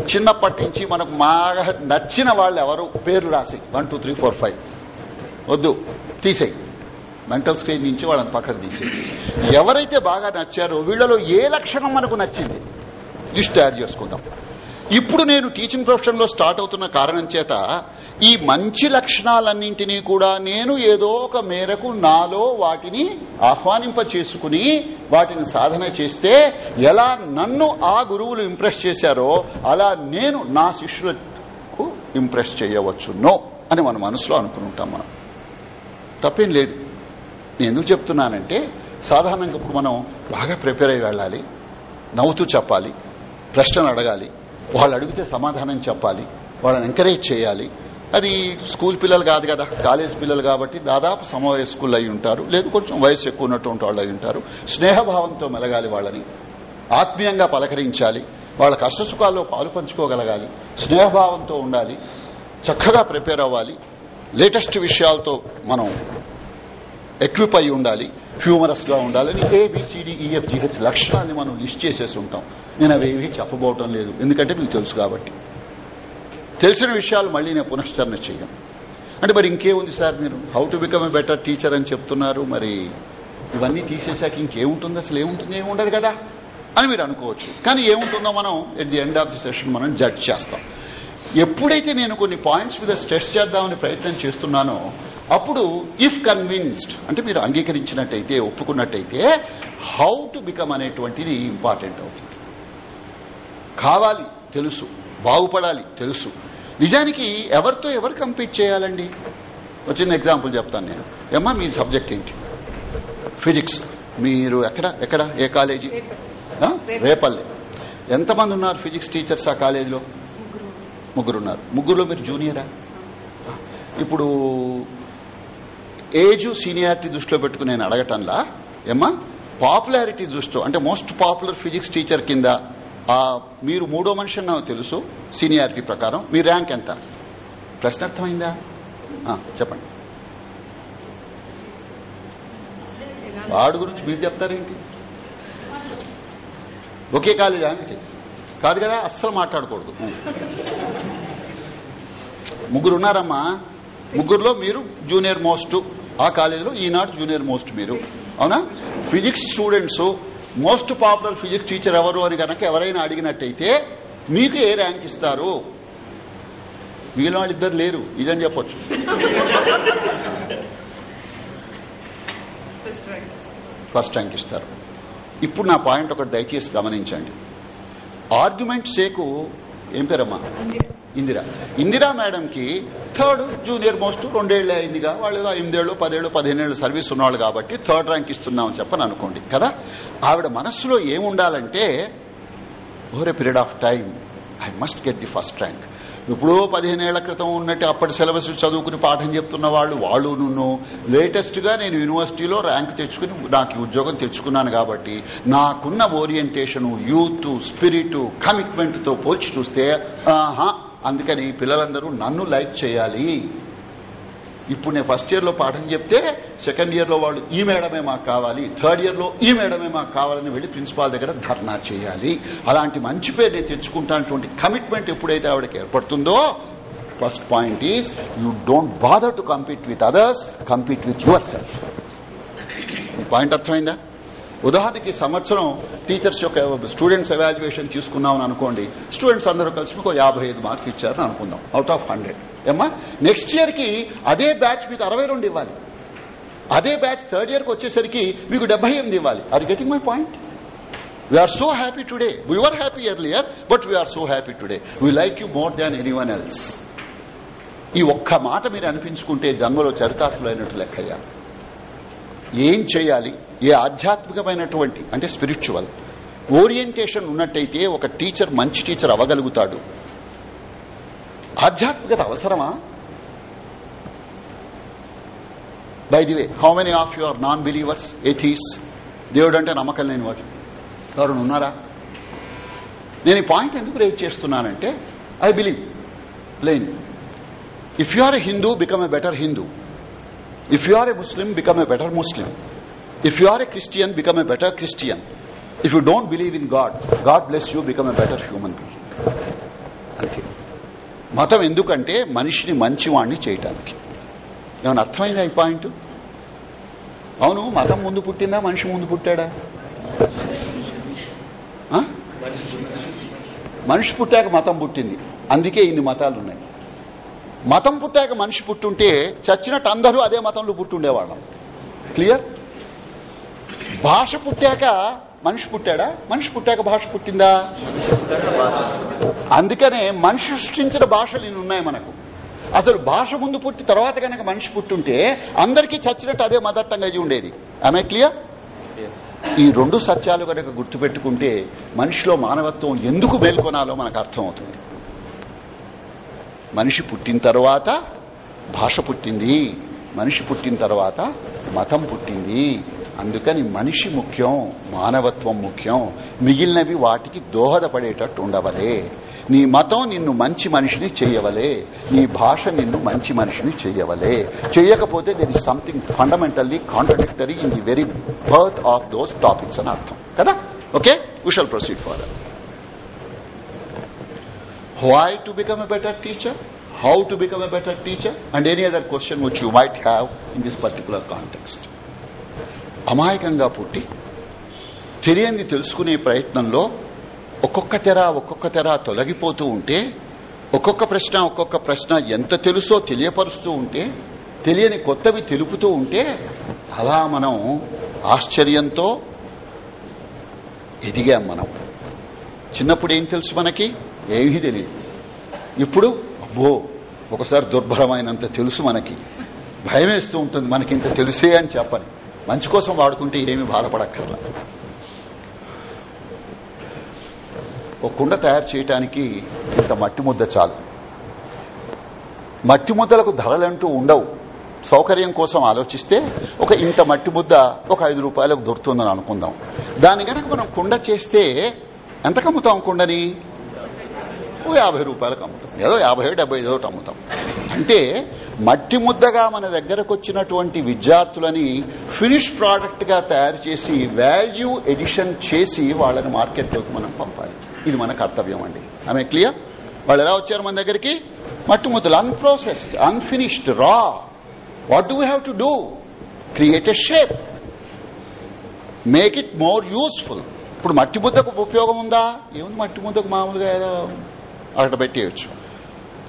చిన్నప్పటి నుంచి మనకు బాగా నచ్చిన వాళ్ళు ఎవరు? పేర్లు రాసి one two three four five వద్దు. తీసేయి. మెంటల్ స్టేజ్ నుంచి వాళ్ళని పక్కకు తీసేది. ఎవరైతే బాగా నచ్చారో వీళ్ళలో ఏ లక్షణం మనకు నచ్చింది? లిస్ట్ తయారు చేసుకుందాం. ఇప్పుడు నేను టీచింగ్ ప్రొఫెషన్లో స్టార్ట్ అవుతున్న కారణం చేత ఈ మంచి లక్షణాలన్నింటినీ కూడా నేను ఏదో ఒక మేరకు నాలో వాటిని ఆహ్వానింప చేసుకుని వాటిని సాధన చేస్తే ఎలా నన్ను ఆ గురువులు ఇంప్రెస్ చేశారో అలా నేను నా శిష్యులకు ఇంప్రెస్ చేయవచ్చునో అని మన మనసులో అనుకుంటాం మనం. తప్పేం లేదు. నేను ఎందుకు చెప్తున్నానంటే సాధారణంగా ఇప్పుడు మనం బాగా ప్రిపేర్ అయి వెళ్ళాలి నవ్వుతూ చెప్పాలి ప్రశ్నలు అడగాలి వాళ్ళు అడిగితే సమాధానం చెప్పాలి వాళ్ళని ఎంకరేజ్ చేయాలి. అది స్కూల్ పిల్లలు కాదు కదా కాలేజ్ పిల్లలు కాబట్టి దాదాపు సమవయస్కులు అయి ఉంటారు లేదు కొంచెం వయసు ఎక్కువ ఉన్నటువంటి వాళ్ళు అయి ఉంటారు. స్నేహభావంతో మెలగాలి వాళ్ళని. ఆత్మీయంగా పలకరించాలి. వాళ్ళ కష్టసుఖాల్లో పాలు పంచుకోగలగాలి. స్నేహభావంతో ఉండాలి. చక్కగా ప్రిపేర్ అవ్వాలి. లేటెస్ట్ విషయాలతో మనం ఎక్విప్ అయి ఉండాలి హ్యూమరస్గా ఉండాలని ఏబిసిడిఈఎఫ్జిహెచ్ లక్షణాన్ని మనం లిస్ట్ చేసేసి ఉంటాం. నేను అవేవి చెప్పబోవటం లేదు. ఎందుకంటే మీకు తెలుసు కాబట్టి. తెలిసిన విషయాలు మళ్ళీ నేను పునశ్చరణ చేయను అంటే మరి ఇంకేముంది సార్ మీరు? How to become a better teacher అని చెప్తున్నారు. మరి ఇవన్నీ తీసేశాక ఇంకేముంటుంది? అసలు ఏముంటుంది? ఏముండదు కదా? అని మీరు అనుకోవచ్చు. కానీ ఏముంటుందో మనం at the end of the session మనం జడ్జ్ చేస్తాం. ఎప్పుడైతే నేను కొన్ని పాయింట్స్ మీద స్ట్రెస్ చేద్దామని ప్రయత్నం చేస్తున్నానో అప్పుడు ఇఫ్ కన్విన్స్డ్ అంటే మీరు అంగీకరించినట్టయితే ఒప్పుకున్నట్టయితే హౌ టు బికమ్ అనేటువంటిది ఇంపార్టెంట్ అవుతుంది. కావాలి తెలుసు. బాగుపడాలి తెలుసు. నిజానికి ఎవరితో ఎవరు కంపీట్ చేయాలండి? ఒక చిన్న ఎగ్జాంపుల్ చెప్తాను నేను. ఏమ్మా మీ సబ్జెక్ట్ ఏంటి? ఫిజిక్స్ మీరు ఎక్కడ? ఎక్కడ? ఏ కాలేజీ? రేపల్లె. ఎంతమంది ఉన్నారు ఫిజిక్స్ టీచర్స్ ఆ కాలేజీలో ముగ్గురు ఉన్నారు ముగ్గురులో మీరు జూనియరా? ఇప్పుడు ఏజ్ సీనియారిటీ దృష్టిలో పెట్టుకుని నేను అడగటంలా? ఏమ్మా? పాపులారిటీ దృష్టిలో అంటే మోస్ట్ పాపులర్ ఫిజిక్స్ టీచర్ కింద మీరు మూడో మనిషి నాకు తెలుసు సీనియారిటీ ప్రకారం. మీ ర్యాంక్ ఎంత? ప్రశ్న అర్థమైందా చెప్పండి. వాడు గురించి మీరు చెప్తారేంటి? ఒకే కాలేజా అంటే కాదు కదా అస్సలు మాట్లాడకూడదు. ముగ్గురు ఉన్నారమ్మా ముగ్గురులో మీరు జూనియర్ మోస్ట్. ఆ కాలేజీలో ఈనాడు జూనియర్ మోస్ట్ మీరు. అవునా? Physics students most popular physics teacher ఎవరు అని కనుక ఎవరైనా అడిగినట్టయితే మీకు ఏ ర్యాంక్ ఇస్తారు? మిగిలిన వాళ్ళు ఇద్దరు లేరు. ఇదని చెప్పొచ్చు. ఫస్ట్ ర్యాంక్ ఇస్తారు. ఇప్పుడు నా పాయింట్ ఒకటి దయచేసి గమనించండి. ఆర్గ్యుమెంట్ సేకు ఏం పేరమ్మా? ఇందిరా. ఇందిరా. మేడం కి థర్డ్ జూనియర్ మోస్ట్ రెండేళ్ళే అయిందిగా. వాళ్ళు ఎనిమిదేళ్ళు పదేళ్ళు పదిహేనేళ్ళు సర్వీస్ ఉన్నవాళ్ళు కాబట్టి థర్డ్ ర్యాంక్ ఇస్తున్నామని చెప్పని అనుకోండి కదా? ఆవిడ మనస్సులో ఏముండాలంటే over a period of time I must get the first rank. ఎప్పుడో పదిహేనేళ్ళ క్రితం ఉన్నట్టు అప్పటి సిలబస్ చదువుకుని పాఠం చెప్తున్న వాళ్ళు వాళ్ళు నున్ను లేటెస్ట్గా నేను యూనివర్సిటీలో ర్యాంక్ తెచ్చుకుని నాకు ఉద్యోగం తెచ్చుకున్నాను కాబట్టి నాకున్న ఓరియంటేషన్ యూత్ స్పిరిట్ కమిట్మెంట్తో పోల్చి చూస్తే ఆహా అందుకని పిల్లలందరూ నన్ను లైక్ చేయాలి. ఇప్పుడు నేను ఫస్ట్ ఇయర్లో పాఠం చెప్తే సెకండ్ ఇయర్లో వాళ్ళు ఈ మేడమే మాకు కావాలి థర్డ్ ఇయర్లో ఈ మేడమే మాకు కావాలని వెళ్ళి ప్రిన్సిపాల్ దగ్గర ధర్నా చేయాలి. అలాంటి మంచి పేరు నేను తెచ్చుకుంటానటువంటి కమిట్మెంట్ ఎప్పుడైతే ఆవిడకి ఏర్పడుతుందో first point is you don't bother to compete with others compete with yourself point అర్థమైందా? ఉదాహరణకి సంవత్సరం టీచర్స్ యొక్క స్టూడెంట్స్ ఎవాల్యుయేషన్ తీసుకున్నామని అనుకోండి స్టూడెంట్స్ అందరూ కలిసి మీకు యాభై ఐదు మార్కులు ఇచ్చారని అనుకుందాం అవుట్ ఆఫ్ హండ్రెడ్. ఏమ్మా? నెక్స్ట్ ఇయర్కి అదే బ్యాచ్ మీకు అరవై రెండు ఇవ్వాలి. అదే బ్యాచ్ థర్డ్ ఇయర్కి వచ్చేసరికి మీకు డెబ్బై ఎనిమిది ఇవ్వాలి. అది getting my point we're so happy today we're happy earlier but we're so happy today we like you more than anyone else ఈ ఒక్క మాట మీరు అనిపించుకుంటే జన్మలో చరితార్థులైనట్టు లెక్కయ్యా. ఏం చేయాలి? ఏ ఆధ్యాత్మికమైనటువంటి అంటే స్పిరిచువల్ ఓరియంటేషన్ ఉన్నట్టయితే ఒక టీచర్ మంచి టీచర్ అవ్వగలుగుతాడు. ఆధ్యాత్మికత అవసరమా? By the way how many of your non believers atheists దేవుడు అంటే నమ్మకం లేని వాడు. ఎవరు ఉన్నారా? నేను ఈ పాయింట్ ఎందుకు రేజ్ చేస్తున్నానంటే I believe plain if you are a Hindu become a better Hindu if you are a Muslim become a better Muslim if you are a Christian become a better Christian if you don't believe in God God bless you become a better human being అంతే. మతం ఎందుకంటే మనిషిని మంచివాణ్ణి చేయటానికి. ఏమైనా అర్థమైందా ఈ point? అవును మతం ముందు పుట్టిందా మనిషి ముందు పుట్టాడా? మనిషి పుట్టాక మతం పుట్టింది. అందుకే ఇన్ని మతాలు ఉన్నాయి మతం పుట్టాక మనిషి పుట్టుంటే చచ్చినట్టు అందరూ అదే మతంలో పుట్టుండేవాళ్ళం. క్లియర్? భాష పుట్టాక మనిషి పుట్టాడా? మనిషి పుట్టాక భాష పుట్టిందా? అందుకనే మనిషి సృష్టించిన భాషలు ఇన్ని ఉన్నాయి మనకు. అసలు భాష ముందు పుట్టి తర్వాత కనుక మనిషి పుట్టుంటే అందరికీ చచ్చినట్టు అదే మదర్ టంగ్ అయి ఉండేది. ఆమె క్లియర్ ఈ రెండు సత్యాలు కనుక గుర్తుపెట్టుకుంటే మనిషిలో మానవత్వం ఎందుకు మేల్కొనాలో మనకు అర్థమవుతుంది. మనిషి పుట్టిన తర్వాత భాష పుట్టింది మనిషి పుట్టిన తర్వాత మతం పుట్టింది. అందుకని మనిషి ముఖ్యం మానవత్వం ముఖ్యం. మిగిలినవి వాటికి దోహదపడేటట్టు ఉండవలే. నీ మతం నిన్ను మంచి మనిషిని చేయవలే. నీ భాష నిన్ను మంచి మనిషిని చేయవలే. చేయకపోతే there is something fundamentally contradictory in the very birth of those topics అని అర్థం. కదా? Okay we shall proceed for why to become a better teacher, how to become a better teacher, and any other question which you might have in this particular context. అమాయకంగా పుట్టి తెలియంది తెలుసుకునే ప్రయత్నంలో ఒక్కొక్క తెర ఒక్కొక్క తెర తొలగిపోతూ ఉంటే ఒక్కొక్క ప్రశ్న ఒక్కొక్క ప్రశ్న ఎంత తెలుసో తెలియపరుస్తూ ఉంటే తెలియని కొత్తవి తెలుపుతూ ఉంటే అలా మనం ఆశ్చర్యంతో ఎదిగాం మనం చిన్నప్పుడు ఏం తెలుసు మనకి? ఏమీ తెలియదు ఇప్పుడు అబ్బో ఒకసారి దుర్భరమైనంత తెలుసు మనకి. భయం వేస్తూ ఉంటుంది మనకి ఇంత తెలుసే అని చెప్పని. మంచి కోసం వాడుకుంటే ఏమి బాధపడక్కర్లా. ఒక కుండ తయారు చేయటానికి ఇంత మట్టి ముద్ద చాలు. మట్టి ముద్దలకు ధరలంటూ ఉండవు. సౌకర్యం కోసం ఆలోచిస్తే ఒక ఇంత మట్టి ముద్ద ఒక ఐదు రూపాయలకు దొరుకుతుందని అనుకుందాం. దాని కనుక మనం కుండ చేస్తే ఎంతకు అమ్ముతాం కుండని ఓ యాభై రూపాయలకు అమ్ముతాం ఏదో యాభై డెబ్బై ఏదో అమ్ముతాం. అంటే మట్టి ముద్దగా మన దగ్గరకు వచ్చినటువంటి విద్యార్థులని ఫినిష్ ప్రోడక్ట్గా తయారు చేసి వాల్యూ ఎడిషన్ చేసి వాళ్ళని మార్కెట్లోకి మనం పంపాలి. ఇది మన కర్తవ్యం అండి. ఆమె క్లియర్ వాళ్ళు ఎలా వచ్చారు మన దగ్గరికి? మట్టి ముద్దలు unprocessed unfinished raw what do have to do create a shape make it more useful ఇప్పుడు మట్టి ముద్దకు ఉపయోగం ఉందా? ఏముంది మట్టి ముద్దకు మామూలుగా ఏదో అక్కడ పెట్టేయచ్చు.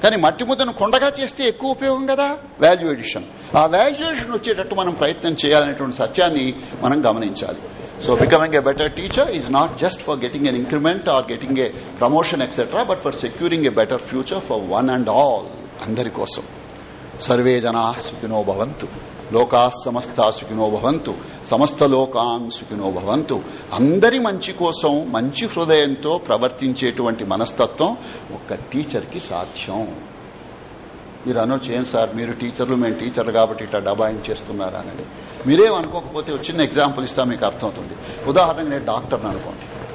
కానీ మట్టి ముద్దను కొండగా చేస్తే ఎక్కువ ఉపయోగం కదా? వాల్యూ ఎడిషన్ ఆ వాల్యూ ఎడిషన్ వచ్చేటట్టు మనం ప్రయత్నం చేయాలనేటువంటి సత్యాన్ని మనం గమనించాలి. So becoming a better teacher is not just for getting an increment or getting a promotion etcetera but for securing a better future for one and all అందరి కోసం. సర్వే జనా సుఖినో భవంతు. లోకా సమస్త సుఖినో భవంతు. సమస్త లోకాన్ సుఖినో భవంతు. అందరి మంచి కోసం మంచి హృదయంతో ప్రవర్తించేటువంటి మనస్తత్వం ఒక్క టీచర్కి సాధ్యం. మీరు అనొచ్చు ఏం సార్ మీరు టీచర్లు మేము టీచర్లు కాబట్టి ఇట్లా డబాయించేస్తున్నారా అనేది. మీరేం అనుకోకపోతే చిన్న ఎగ్జాంపుల్ ఇస్తా మీకు అర్థమవుతుంది. ఉదాహరణకు నేను డాక్టర్ని అనుకోండి.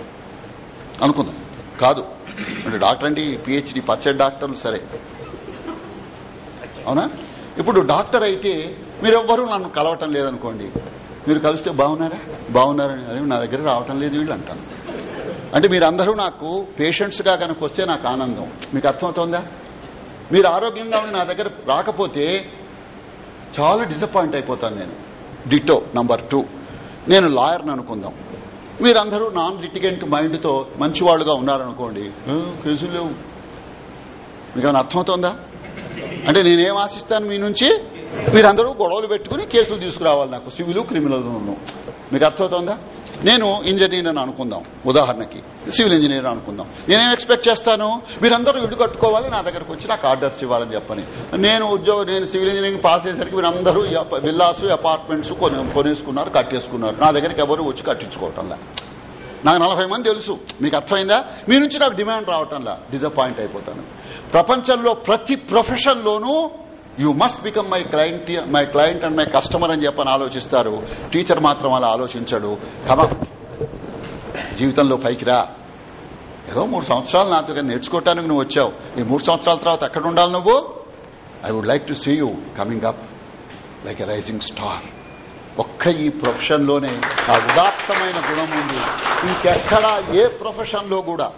అనుకుందాం. కాదు. అంటే డాక్టర్ అంటే పిహెచ్డి పచ్చడి డాక్టర్లు సరే. అవునా? ఇప్పుడు డాక్టర్ అయితే మీరెవ్వరూ నన్ను కలవటం లేదనుకోండి. మీరు కలిస్తే బాగున్నారా? బాగున్నారని అదే నా దగ్గర రావటం లేదు వీళ్ళు అంటాను. అంటే మీరందరూ నాకు పేషెంట్స్గా కనుక వస్తే నాకు ఆనందం. మీకు అర్థమవుతోందా? మీరు ఆరోగ్యంగా ఉండి నా దగ్గర రాకపోతే చాలా డిసప్పాయింట్ అయిపోతాను నేను. Ditto number two. నేను లాయర్ని అనుకుందాం. మీరందరూ నాన్ లిటిగెంట్ మైండ్తో మంచివాళ్ళుగా ఉన్నారనుకోండి కేసులు లేవు. మీకు ఏమైనా అర్థమవుతోందా? అంటే నేనేం ఆశిస్తాను మీ నుంచి? మీరందరూ గొడవలు పెట్టుకుని కేసులు తీసుకురావాలి నాకు. సివిల్ క్రిమినల్ మీకు అర్థమవుతుందా? నేను ఇంజనీర్ అని అనుకుందాం. ఉదాహరణకి సివిల్ ఇంజనీర్ అనుకుందాం. నేనేం ఎక్స్పెక్ట్ చేస్తాను? మీరందరూ ఇల్లు కట్టుకోవాలి నా దగ్గరకు వచ్చి నాకు ఆర్డర్స్ ఇవ్వాలని చెప్పని. నేను ఉద్యోగం నేను సివిల్ ఇంజనీరింగ్ పాస్ అయ్యేసరికి మీరందరూ ఈ విల్లాస్ అపార్ట్మెంట్స్ కొని కొనేసుకున్నారు కట్టేసుకున్నారు. నా దగ్గరికి ఎవరు వచ్చి కట్టించుకోవటంలా నాకు నలభై మంది తెలుసు. మీకు అర్థమైందా? మీ నుంచి నాకు డిమాండ్ రావటంలా డిజపాయింట్ అయిపోతాను. ప్రపంచంలో ప్రతి ప్రొఫెషన్లోనూ you must become my client my client and my customer అని చెప్పని ఆలోచిస్తారు. టీచర్ మాత్రం అలా ఆలోచించడు. కమా జీవితంలో పైకి రా. ఏదో మూడు సంవత్సరాలు నాతో నేర్చుకోవటానికి నువ్వు వచ్చావు. ఈ మూడు సంవత్సరాల తర్వాత ఎక్కడ ఉండాలి నువ్వు? I would like to see you coming up like a rising star ఒక్క ఈ ప్రొఫెషన్లోనే ఆ ఉదాత్తమైన గుణం ఉంది. ఇంకెక్కడా ఏ ప్రొఫెషన్లో కూడా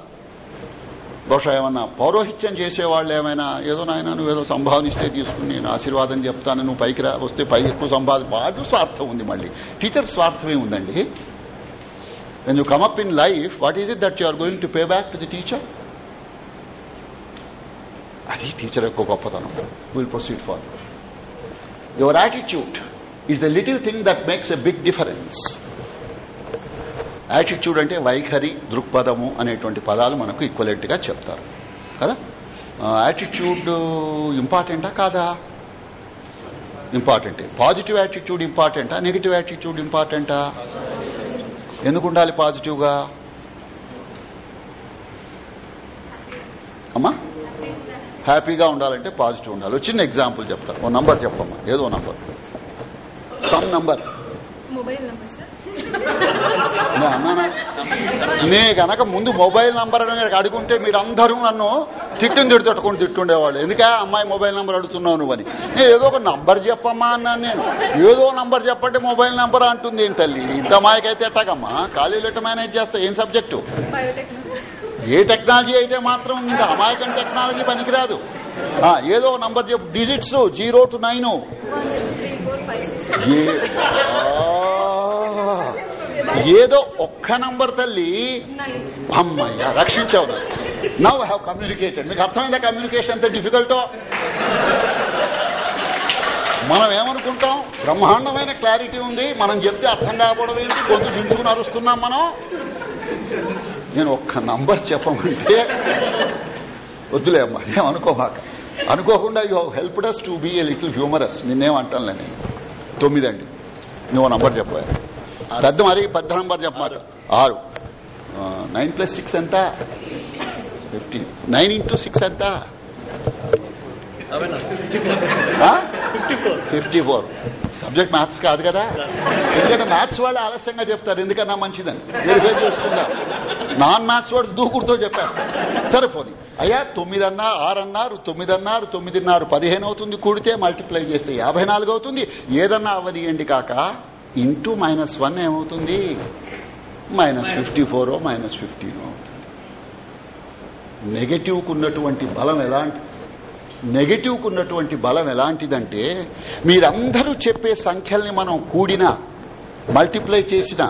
బహుశా ఏమన్నా పౌరోహిత్యం చేసేవాళ్ళు ఏమైనా? ఏదో నాయన నువ్వేదో సంభావనిస్తే తీసుకుని నేను ఆశీర్వాదం చెప్తాను నువ్వు పైకి రా వస్తే పై ఎక్కువ సంపాద వాళ్ళు స్వార్థం ఉంది మళ్ళీ. టీచర్ స్వార్థమే ఉందండి. When you come up in life what is it that you are going to pay back to the teacher అది టీచర్ యొక్క గొప్పతనం. Will proceed for your attitude is the little thing that makes a big difference attitude అంటే వైఖరి దృక్పథము అనేటువంటి పదాలు మనకు ఈక్వలెంట్గా చెప్తారు. కదా? యాటిట్యూడ్ ఇంపార్టెంటా కాదా? ఇంపార్టెంటే పాజిటివ్ యాటిట్యూడ్ ఇంపార్టెంటా నెగిటివ్ యాటిట్యూడ్ ఇంపార్టెంటా ఎందుకు ఉండాలి పాజిటివ్గా అమ్మా? హ్యాపీగా ఉండాలంటే పాజిటివ్ ఉండాలి. చిన్న ఎగ్జాంపుల్ చెప్తాను ఓ నంబర్ చెప్పమ్మా. ఏదో number some number mobile number sir? నేను అన్నానా నే గనక ముందు మొబైల్ నంబర్ అని అడుగుంటే మీరందరూ నన్ను తిట్టింది తిట్టుకొని తిట్టుండేవాళ్ళు. ఎందుకే అమ్మాయి మొబైల్ నంబర్ అడుగుతున్నావు నువ్వని? నేను ఏదో ఒక నంబర్ చెప్పమ్మా అన్నాను నేను. ఏదో నంబర్ చెప్పంటే మొబైల్ నంబర్ అంటుంది. ఏం తల్లి ఇంత మాయకైతే ఎట్టాగమ్మా కాలేజీలో ఎట్ట మేనేజ్ చేస్తావు ఏం సబ్జెక్టు? ఏ టెక్నాలజీ అయితే మాత్రం ఇంకా అమాయకం టెక్నాలజీ పనికిరాదు. ఏదో నంబర్ చెప్పు. Digits zero to nine. ఏదో ఒక్క నంబర్ తల్లి. నైన్ అమ్మయ్య రక్షించావు నవ్ హ్యావ్ కమ్యూనికేటెడ్ మీకు అర్థమైందా కమ్యూనికేషన్ ఎంత డిఫికల్టో మనం ఏమనుకుంటాం? బ్రహ్మాండమైన క్లారిటీ ఉంది. మనం చెప్తే అర్థం కాకపోవడం ఏంటి? గొంతు దించుకుని అరుస్తున్నాం మనం. నేను ఒక్క నంబర్ చెప్పమంటే వద్దులే అమ్మా ఏమనుకోమాక అనుకోకుండా you help does to be a little humorous నిన్నేం అంటానులే నేను. తొమ్మిదండి. నువ్వు నంబర్ చెప్పా పెద్ద మరి పెద్ద నంబర్ చెప్పమాట ఆరు. నైన్ ప్లస్ సిక్స్ ఎంత? ఫిఫ్టీన్. నైన్ ఇంటూ సిక్స్ ఎంత? Fifty four. సబ్జెక్ట్ మ్యాథ్స్ కాదు కదా? ఎందుకంటే మ్యాథ్స్ వాళ్ళు ఆలస్యంగా చెప్తారు. ఎందుకన్నా మంచిదని. వెరిఫై చేసుకుందా? నాన్ మ్యాథ్స్ వాడు దూకుడుతో చెప్పేస్తారు సరే పోనీ. అయ్యా తొమ్మిది అన్నా ఆరు అన్నారు తొమ్మిది అన్నారు తొమ్మిదిన్నర పదిహేను అవుతుంది. కూడితే మల్టిప్లై చేస్తే యాభై నాలుగు అవుతుంది. ఏదన్నా అవనియండి కాక ఇంటూ మైనస్ వన్ ఏమవుతుంది? Minus fifty four minus fifteen అవుతుంది. నెగటివ్ కున్నటువంటి బలం ఎలాంటి నెగటివ్కు కున్నటువంటి బలం ఎలాంటిదంటే మీరందరూ చెప్పే సంఖ్యల్ని మనం కూడినా మల్టిప్లై చేసిన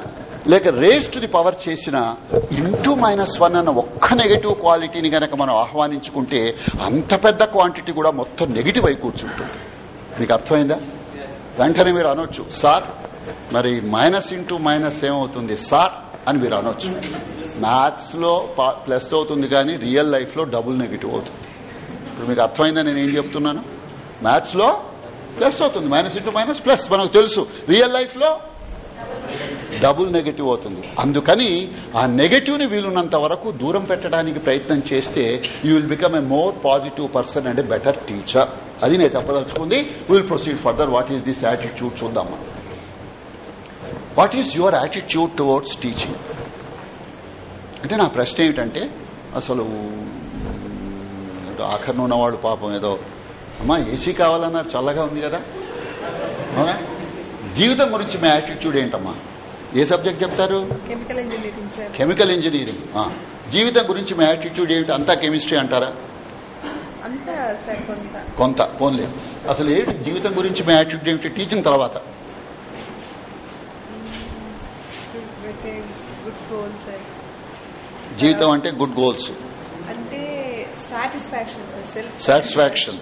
లేక రేస్ టు ది పవర్ చేసిన ఇంటూ మైనస్ వన్ అన్న ఒక్క నెగటివ్ క్వాలిటీని గనక మనం ఆహ్వానించుకుంటే అంత పెద్ద క్వాంటిటీ కూడా మొత్తం నెగిటివ్ అయి కూర్చుంటుంది. మీకు అర్థమైందా? వెంటనే మీరు అనొచ్చు సార్ మరి మైనస్ ఇంటూ మైనస్ ఏమవుతుంది? సార్ అని మీరు అనొచ్చు. మ్యాథ్స్లో ప్లస్ అవుతుంది కానీ రియల్ లైఫ్లో డబుల్ నెగిటివ్ అవుతుంది. ఇప్పుడు మీకు అర్థమైందా నేను ఏం చెప్తున్నాను? మ్యాథ్స్లో ప్లస్ అవుతుంది. మైనస్ ఇంటూ మైనస్ ప్లస్ మనకు తెలుసు. రియల్ లైఫ్లో డబుల్ నెగటివ్ అవుతుంది. అందుకని ఆ నెగటివ్ని వీలున్నంత వరకు దూరం పెట్టడానికి ప్రయత్నం చేస్తే you will become a more positive person and a better teacher అది నేను చెప్పదలుచుకుంది. Will proceed further what is this attitude చూద్దాం what is your attitude towards teaching అంటే నా ప్రశ్న ఏమిటంటే అసలు ఆఖరిన ఉన్నవాడు పాపం ఏదో అమ్మా ఏసీ కావాలన్నారు చల్లగా ఉంది కదా? అవునా? జీవితం గురించి మీ యాటిట్యూడ్ ఏంటమ్మా? ఏ సబ్జెక్ట్ చెప్తారు? Chemical engineering. జీవితం గురించి మీ యాటిట్యూడ్ ఏమిటి అంతా కెమిస్ట్రీ అంటారా? కొంత. పోన్లే. అసలు ఏంటి జీవితం గురించి మీ యాటిట్యూడ్ ఏమిటి టీచింగ్ తర్వాత. సార్ జీవితం అంటే good goals satisfaction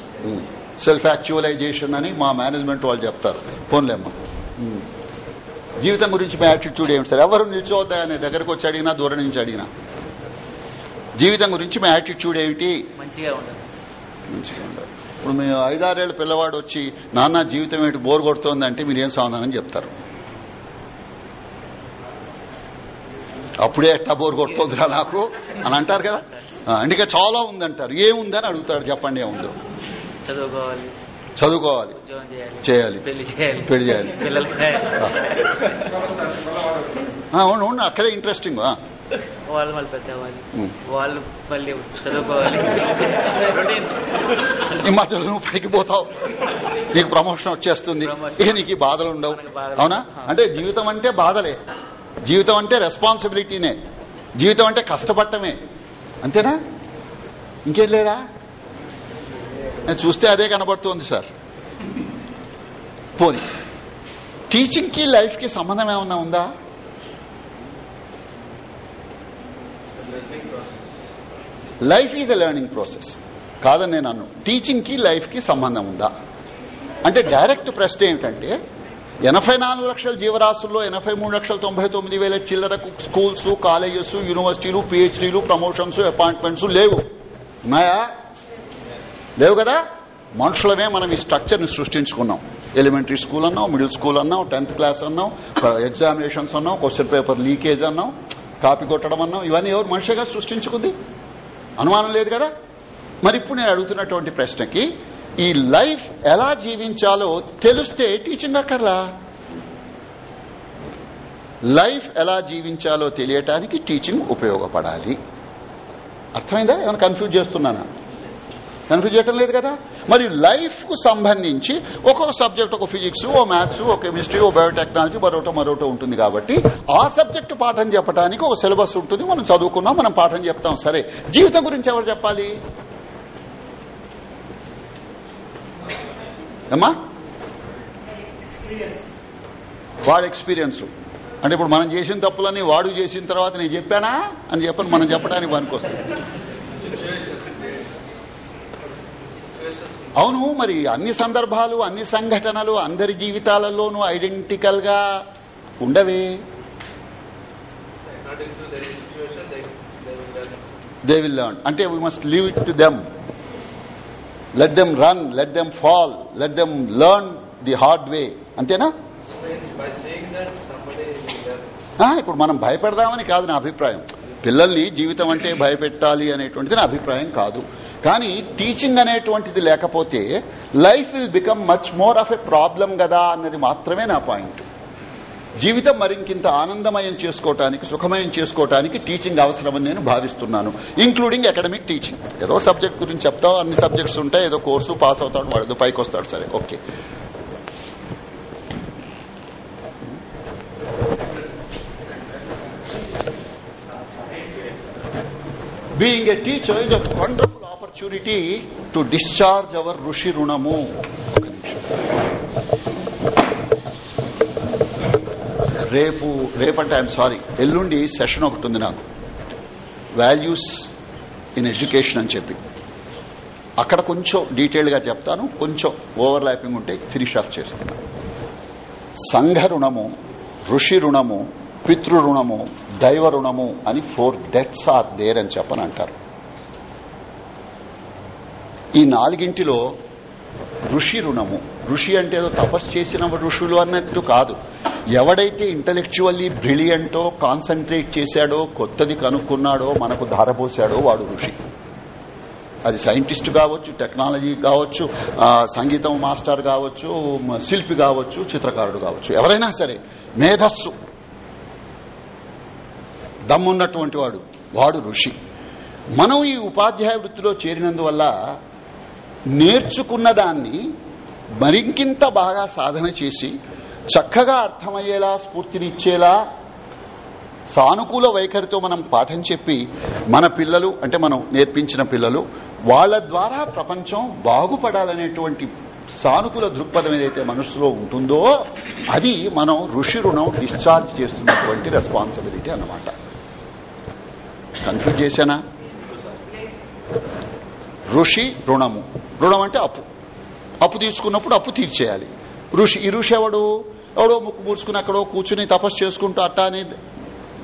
self actualization అని మా మేనేజ్మెంట్ వాళ్ళు చెప్తారు. పోన్లేమ్మా. ఉమ్. జీవితం గురించి మీ యాటిట్యూడ్ ఏమిటి సార్? ఎవరు నిల్చోవద్దా అనే దగ్గరకు వచ్చి అడిగినా దూరం నుంచి అడిగినా? జీవితం గురించి మీ యాటిట్యూడ్ ఏమిటి మంచిగా ఉండదు మంచిగా ఉండాలి. ఇప్పుడు మీ ఐదారేళ్ళ పిల్లవాడు వచ్చి నాన్న జీవితం ఏంటి? బోర్ కొడుతోంది అంటే మీరు ఏం సమాధానం చెప్తారు? అప్పుడే ఎట్లా బోర్ కొడుతోందిరా నాకు అని అంటారు కదా. అందుకే చాలా ఉందంటారు. ఏముందని అడుగుతాడు చెప్పండి ఏముందో. చదువుకోవాలి. చదువుకోవాలి. చేయాలి. పెళ్ళి చేయాలి. అవును అవును అక్కడే ఇంట్రెస్టింగ్. వాళ్ళు మళ్ళీ పెద్దవాళ్ళు. ఉమ్. వాళ్ళు మళ్ళీ చదువుకోవాలి. రొటీన్స్ ఈ మధ్యలో నువ్వు పైకి పోతావు. నీకు ప్రమోషన్ వచ్చేస్తుంది. ఇక నీకు బాధలు ఉండవు. అవునా. అంటే జీవితం అంటే బాధలే. జీవితం అంటే రెస్పాన్సిబిలిటీనే జీవితం అంటే కష్టపడటమే. అంతేనా? ఇంకేం లేదా? నేను చూస్తే అదే కనబడుతోంది సార్. పోని. టీచింగ్కి లైఫ్కి సంబంధం ఏమన్నా ఉందా? Life is a learning process కాదని నేను అన్ను. టీచింగ్కి లైఫ్కి సంబంధం ఉందా? అంటే డైరెక్ట్ ప్రశ్న ఏమిటంటే ఎనభై నాలుగు లక్షల జీవరాశుల్లో ఎనభై మూడు లక్షల తొంభై తొమ్మిది వేల చిల్లర స్కూల్స్ కాలేజెస్ యూనివర్సిటీలు పిహెచ్డీలు ప్రమోషన్స్ అపాయింట్మెంట్స్ లేవు. ఉన్నాయా? లేవు కదా? మనుషులమే మనం ఈ స్ట్రక్చర్ని సృష్టించుకున్నాం. ఎలిమెంటరీ స్కూల్ అన్నాం మిడిల్ స్కూల్ అన్నాం టెన్త్ క్లాస్ అన్నాం ఎగ్జామినేషన్స్ అన్నాం క్వశ్చన్ పేపర్ లీకేజ్ అన్నాం కాపీ కొట్టడం అన్నాం ఇవన్నీ ఎవరు మనిషిగా సృష్టించుకుంది? అనుమానం లేదు కదా? మరి ఇప్పుడు నేను అడుగుతున్నటువంటి ప్రశ్నకి ఈ లైఫ్ ఎలా జీవించాలో తెలిస్తే టీచింగ్ అక్కర్లా? లైఫ్ ఎలా జీవించాలో తెలియటానికి టీచింగ్ ఉపయోగపడాలి. అర్థమైందా? ఏమైనా కన్ఫ్యూజ్ చేస్తున్నానా? కన్ఫ్యూజ్ చేయటం లేదు కదా? మరి లైఫ్కు సంబంధించి ఒక్కొక్క సబ్జెక్ట్ ఒక ఫిజిక్స్ ఓ మ్యాథ్స్ ఓ కెమిస్ట్రీ ఓ బయోటెక్నాలజీ మరొకటి మరొకటి ఉంటుంది కాబట్టి ఆ సబ్జెక్ట్ పాఠం చెప్పడానికి ఒక సిలబస్ ఉంటుంది. మనం చదువుకున్నాం మనం పాఠం చెప్తాం. సరే జీవితం గురించి ఎవరు చెప్పాలి? ఏమ్మా? వాడి ఎక్స్పీరియన్స్. అంటే ఇప్పుడు మనం చేసిన తప్పులని వాడు చేసిన తర్వాత నేను చెప్పానా? అని చెప్పని మనం చెప్పడానికి పనికొస్తుంది అవును మరి అన్ని సందర్భాలు అన్ని సంఘటనలు అందరి జీవితాలలోనూ ఐడెంటికల్గా ఉండవే దే విల్ లర్న్ అంటే we must leave it to them let them run let them fall let them learn the hard way అంతేనా? ఇప్పుడు మనం భయపెడదామని కాదు నా అభిప్రాయం. పిల్లల్ని జీవితం అంటే భయపెట్టాలి అనేటువంటిది నా అభిప్రాయం కాదు. కానీ టీచింగ్ అనేటువంటిది లేకపోతే life will become much more of a problem కదా అన్నది మాత్రమే నా పాయింట్ జీవితం మరింకింత ఆనందమయం చేసుకోవటానికి సుఖమయం చేసుకోవటానికి టీచింగ్ అవసరమని నేను భావిస్తున్నాను ఇంక్లూడింగ్ అకాడమిక్ టీచింగ్ ఏదో సబ్జెక్ట్ గురించి చెప్తావు అన్ని సబ్జెక్ట్స్ ఉంటాయి ఏదో కోర్సు పాస్ అవుతాడు వాడు పైకి వస్తాడు సరే okay. Being a teacher is a wonderful opportunity to discharge our ఋషి రుణము. రేపు రేపంటే ఐఎమ్ సారీ ఎల్లుండి సెషన్ ఒకటి ఉంది నాకు. వాల్యూస్ ఇన్ ఎడ్యుకేషన్ అని చెప్పి. అక్కడ కొంచెం డీటెయిల్గా చెప్తాను. కొంచెం ఓవర్ ల్యాపింగ్ ఉంటే ఫినిష్ ఆఫ్ చేస్తున్నాను సంఘ రుణము ఋషి రుణము పితృ రుణము దైవ రుణము అని ఫోర్ డెట్స్ ఆర్ దేర్ అని చెప్పని అంటారు ఈ నాలుగింటిలో ఋషి రుణము. ఋషి అంటే ఏదో తపస్సు చేసిన ఋషులు అన్నట్టు కాదు. ఎవడైతే ఇంటలెక్చువల్లీ బ్రిలియంటో కాన్సన్ట్రేట్ చేశాడో కొత్తది కనుక్కున్నాడో మనకు ధారపోశాడో వాడు ఋషి. అది సైంటిస్ట్ కావచ్చు టెక్నాలజీ కావచ్చు సంగీతం మాస్టర్ కావచ్చు శిల్పి కావచ్చు చిత్రకారుడు కావచ్చు. ఎవరైనా సరే మేధస్సు. దమ్మున్నటువంటి వాడు వాడు ఋషి. మనం ఈ ఉపాధ్యాయ వృత్తిలో చేరినందువల్ల నేర్చుకున్న దాన్ని మరింకింత బాగా సాధన చేసి చక్కగా అర్థమయ్యేలా స్ఫూర్తినిచ్చేలా సానుకూల వైఖరితో మనం పాఠం చెప్పి మన పిల్లలు అంటే మనం నేర్పించిన పిల్లలు వాళ్ళ ద్వారా ప్రపంచం బాగుపడాలనేటువంటి సానుకూల దృక్పథం ఏదైతే మనసులో ఉంటుందో అది మనం ఋషి రుణం డిశ్చార్జ్ చేస్తున్నటువంటి రెస్పాన్సిబిలిటీ అన్నమాట. కన్ఫ్యూజ్ చేశానా? ఋషి రుణము. రుణం అంటే అప్పు. అప్పు తీసుకున్నప్పుడు అప్పు తీర్చేయాలి. ఋషి ఈ ఋషి ఎవడు? ఎవడో ముక్కు మూసుకుని అక్కడో కూర్చుని తపస్సు చేసుకుంటూ అట్టాని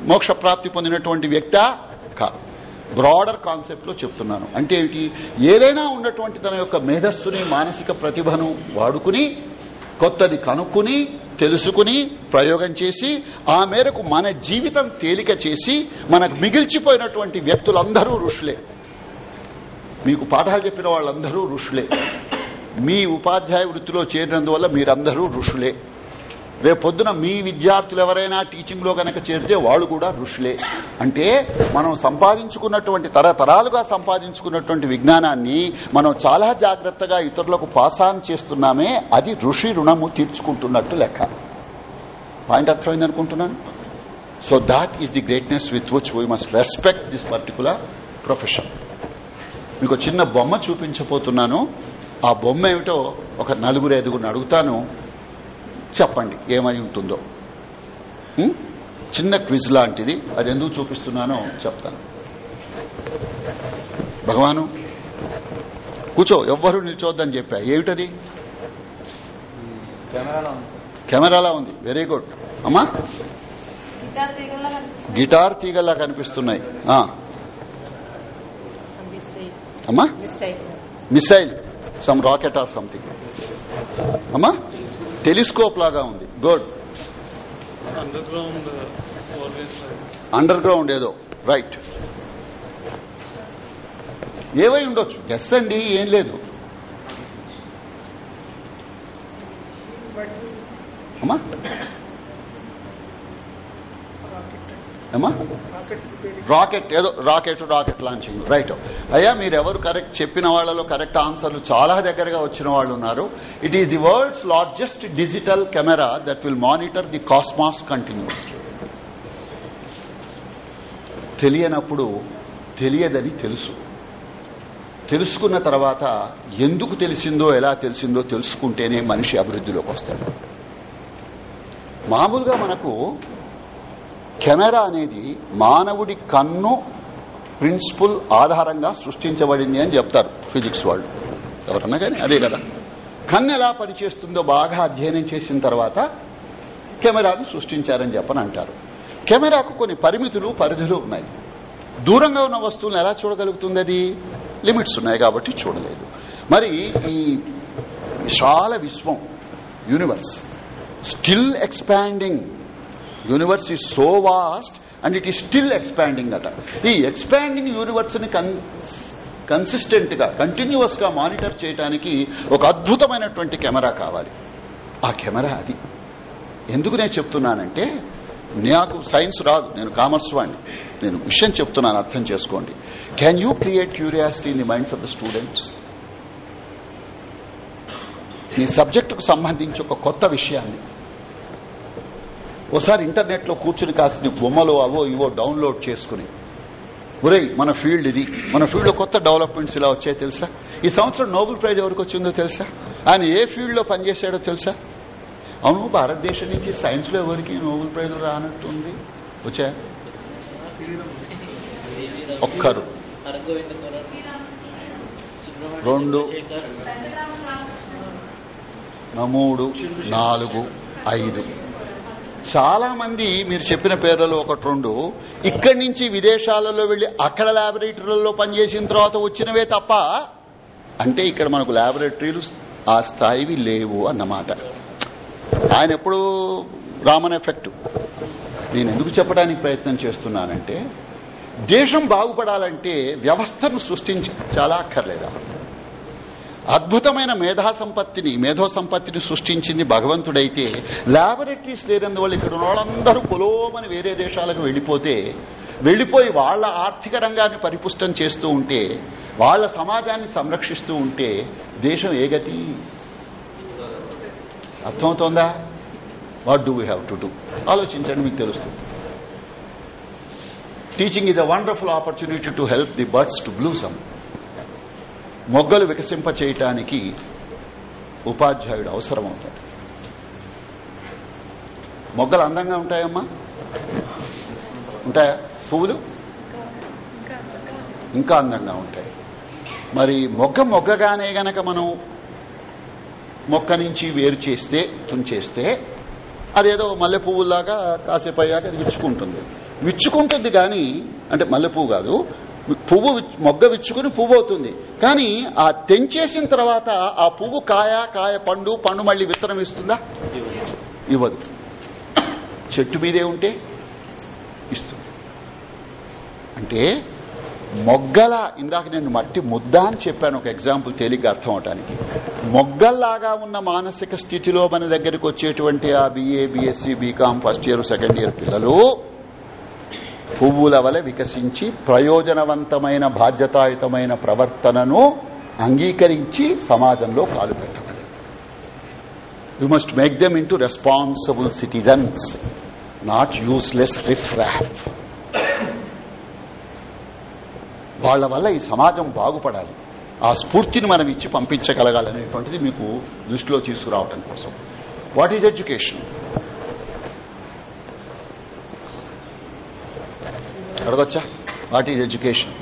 మోక్ష ప్రాప్తి పొందినటువంటి వ్యక్త కాదు. బ్రాడర్ కాన్సెప్ట్లో చెప్తున్నాను. అంటే ఏమిటి ఏదైనా ఉన్నటువంటి తన యొక్క మేధస్సుని మానసిక ప్రతిభను వాడుకుని కొత్తది కనుక్కుని తెలుసుకుని ప్రయోగం చేసి ఆ మేరకు మన జీవితం తేలిక చేసి మనకు మిగిల్చిపోయినటువంటి వ్యక్తులందరూ ఋషులే. మీకు పాఠాలు చెప్పిన వాళ్ళందరూ ఋషులే. మీ ఉపాధ్యాయ వృత్తిలో చేరినందువల్ల మీరందరూ ఋషులే. రేపు పొద్దున మీ విద్యార్థులు ఎవరైనా టీచింగ్లో కనుక చేరితే వాళ్ళు కూడా ఋషులే. అంటే మనం సంపాదించుకున్నటువంటి తరతరాలుగా సంపాదించుకున్నటువంటి విజ్ఞానాన్ని మనం చాలా జాగ్రత్తగా ఇతరులకు పాసాన్ చేస్తున్నామే అది ఋషి రుణము తీర్చుకుంటున్నట్టు లెక్క. పాయింట్ అర్థమైంది అనుకుంటున్నాను? So that is the greatness with which we must respect this particular profession మీకు చిన్న బొమ్మ చూపించబోతున్నాను. ఆ బొమ్మ ఏమిటో ఒక నలుగురు ఐదుగురిని అడుగుతాను. చెప్పండి ఏమై ఉంటుందో? చిన్న క్విజ్ లాంటిది. అది ఎందుకు చూపిస్తున్నానో చెప్తాను. భగవాను కూర్చో ఎవ్వరూ నిల్చోద్దని చెప్పా. ఏమిటది? కెమెరాలా ఉంది. వెరీ గుడ్ అమ్మా? గిటార్ తీగల్లా కనిపిస్తున్నాయి. ఆ. అమ్మా? Missile some rocket or something అమ్మా? టెలిస్కోప్ లాగా ఉంది. గుడ్ అండర్ గ్రౌండ్ ఏదో. రైట్ ఏవై ఉండొచ్చు? గెస్ అండి ఏం లేదు. అమ్మా? ఏమా? రాకెట్ ఏదో రాకెట్ రాకెట్ లాంచింగ్ రైట్ అయ్యా మీరెవరు కరెక్ట్ చెప్పిన వాళ్ళలో కరెక్ట్ ఆన్సర్లు చాలా దగ్గరగా వచ్చిన వాళ్ళు ఉన్నారు. It is the world's largest digital camera that will monitor the cosmos continuously తెలియనప్పుడు తెలియదని తెలుసు. తెలుసుకున్న తర్వాత ఎందుకు తెలిసిందో ఎలా తెలిసిందో తెలుసుకుంటేనే మనిషి అభివృద్ధిలోకి వస్తాడు. మామూలుగా మనకు కెమెరా అనేది మానవుడి కన్ను ప్రిన్సిపుల్ ఆధారంగా సృష్టించబడింది అని చెప్తారు ఫిజిక్స్ వాళ్ళు. ఎవరన్నా కానీ అదే కదా. కన్ను ఎలా పనిచేస్తుందో బాగా అధ్యయనం చేసిన తర్వాత కెమెరాను సృష్టించారని చెప్పని అంటారు. కెమెరాకు కొన్ని పరిమితులు పరిధులు ఉన్నాయి. దూరంగా ఉన్న వస్తువులను ఎలా చూడగలుగుతుంది అది? లిమిట్స్ ఉన్నాయి కాబట్టి చూడలేదు. మరి ఈ విశాల విశ్వం universe still expanding universe is so vast and it is still expanding అట. ఈ ఎక్స్పాండింగ్ యూనివర్స్ని కన్సిస్టెంట్గా కంటిన్యూస్గా మానిటర్ చేయడానికి ఒక అద్భుతమైనటువంటి కెమెరా కావాలి. ఆ కెమెరా అది. ఎందుకు నేను చెప్తున్నానంటే నాకు సైన్స్ రాదు నేను కామర్స్ వాడిని నేను విషయం చెప్తున్నాను అర్థం చేసుకోండి. Can you create curiosity in the minds of the students ఈ సబ్జెక్టుకు సంబంధించి ఒక కొత్త విషయాన్ని. ఒకసారి ఇంటర్నెట్లో కూర్చుని కాసిన బొమ్మలు అవో ఇవో డౌన్లోడ్ చేసుకుని ఒరేయ్ మన ఫీల్డ్ ఇది. మన ఫీల్డ్లో కొత్త డెవలప్మెంట్స్ ఇలా వచ్చాయి తెలుసా? ఈ సంవత్సరం నోబెల్ ప్రైజ్ ఎవరికి వచ్చిందో తెలుసా? ఆయన ఏ ఫీల్డ్లో పనిచేశాడో తెలుసా? అవును భారతదేశం నుంచి సైన్స్లో ఎవరికి నోబెల్ ప్రైజ్ రానట్టుంది? వచ్చా ఒక్కరు. రెండు. మూడు. నాలుగు. ఐదు. చాలా మంది మీరు చెప్పిన పేర్లలో ఒకటి రెండు. ఇక్కడి నుంచి విదేశాలలో వెళ్ళి అక్కడ ల్యాబొరేటరీలలో పనిచేసిన తర్వాత వచ్చినవే తప్ప అంటే ఇక్కడ మనకు ల్యాబొరేటరీలు ఆ స్థాయివి లేవు అన్నమాట. ఆయన ఎప్పుడు రామన్ ఎఫెక్ట్. నేను ఎందుకు చెప్పడానికి ప్రయత్నం చేస్తున్నానంటే దేశం బాగుపడాలంటే వ్యవస్థను సృష్టించాలా అక్కర్లేదా? అద్భుతమైన మేధా సంపత్తిని మేధో సంపత్తిని సృష్టించింది భగవంతుడైతే ల్యాబొరేటరీస్ లేనందువల్ల ఇక్కడ ఉన్న వాళ్ళందరూ పొలోమని వేరే దేశాలకు వెళ్ళిపోతే వెళ్ళిపోయి వాళ్ళ ఆర్థిక రంగాన్ని పరిపుష్టం చేస్తూ ఉంటే వాళ్ళ సమాజాన్ని సంరక్షిస్తూ ఉంటే దేశం ఏ గతి? అర్థమవుతోందా? What do we have to do ఆలోచించండి మీకు తెలుస్తుంది. Teaching is a wonderful opportunity to help the birds to blossom మొగ్గలు వికసింప చేయటానికి ఉపాధ్యాయుడు అవసరం అవుతాడు మొగ్గలు అందంగా ఉంటాయమ్మా? ఉంటాయా? పువ్వులు? ఇంకా అందంగా ఉంటాయి. మరి మొగ్గ మొగ్గగానే గనక మనం మొక్క నుంచి వేరు చేస్తే తుంచేస్తే అదేదో మల్లె పువ్వులాగా కాసేపు అయ్యాక అది విచ్చుకుంటుంది. విచ్చుకుంటుంది కానీ అంటే మల్లె పువ్వు కాదు పువ్వు మొగ్గ విచ్చుకుని పువ్వు అవుతుంది. కానీ ఆ తెంచేసిన తర్వాత ఆ పువ్వు కాయ కాయ పండు పండు మళ్ళీ విత్తనం ఇస్తుందా? ఇవ్వదు. చెట్టు మీదే ఉంటే ఇస్తుంది. అంటే మొగ్గల ఇందాక నేను మట్టి ముద్ద అని చెప్పాను ఒక ఎగ్జాంపుల్ తేలిగ్గా అర్థం అవటానికి. మొగ్గల్లాగా ఉన్న మానసిక స్థితిలో మన దగ్గరికి వచ్చేటువంటి ఆ BA BSc BCom first year second year పిల్లలు పువ్వుల వలె వికసించి ప్రయోజనవంతమైన బాధ్యతాయుతమైన ప్రవర్తనను అంగీకరించి సమాజంలో కాలు పెట్టాలి you must make them in responsible citizens not useless riffraff వాళ్ళ వల్ల ఈ సమాజం బాగుపడాలి. ఆ స్ఫూర్తిని మనం ఇచ్చి పంపించగలగాలనేటువంటిది మీకు దృష్టిలో తీసుకురావడం కోసం. What is education అడగొచ్చా? What is education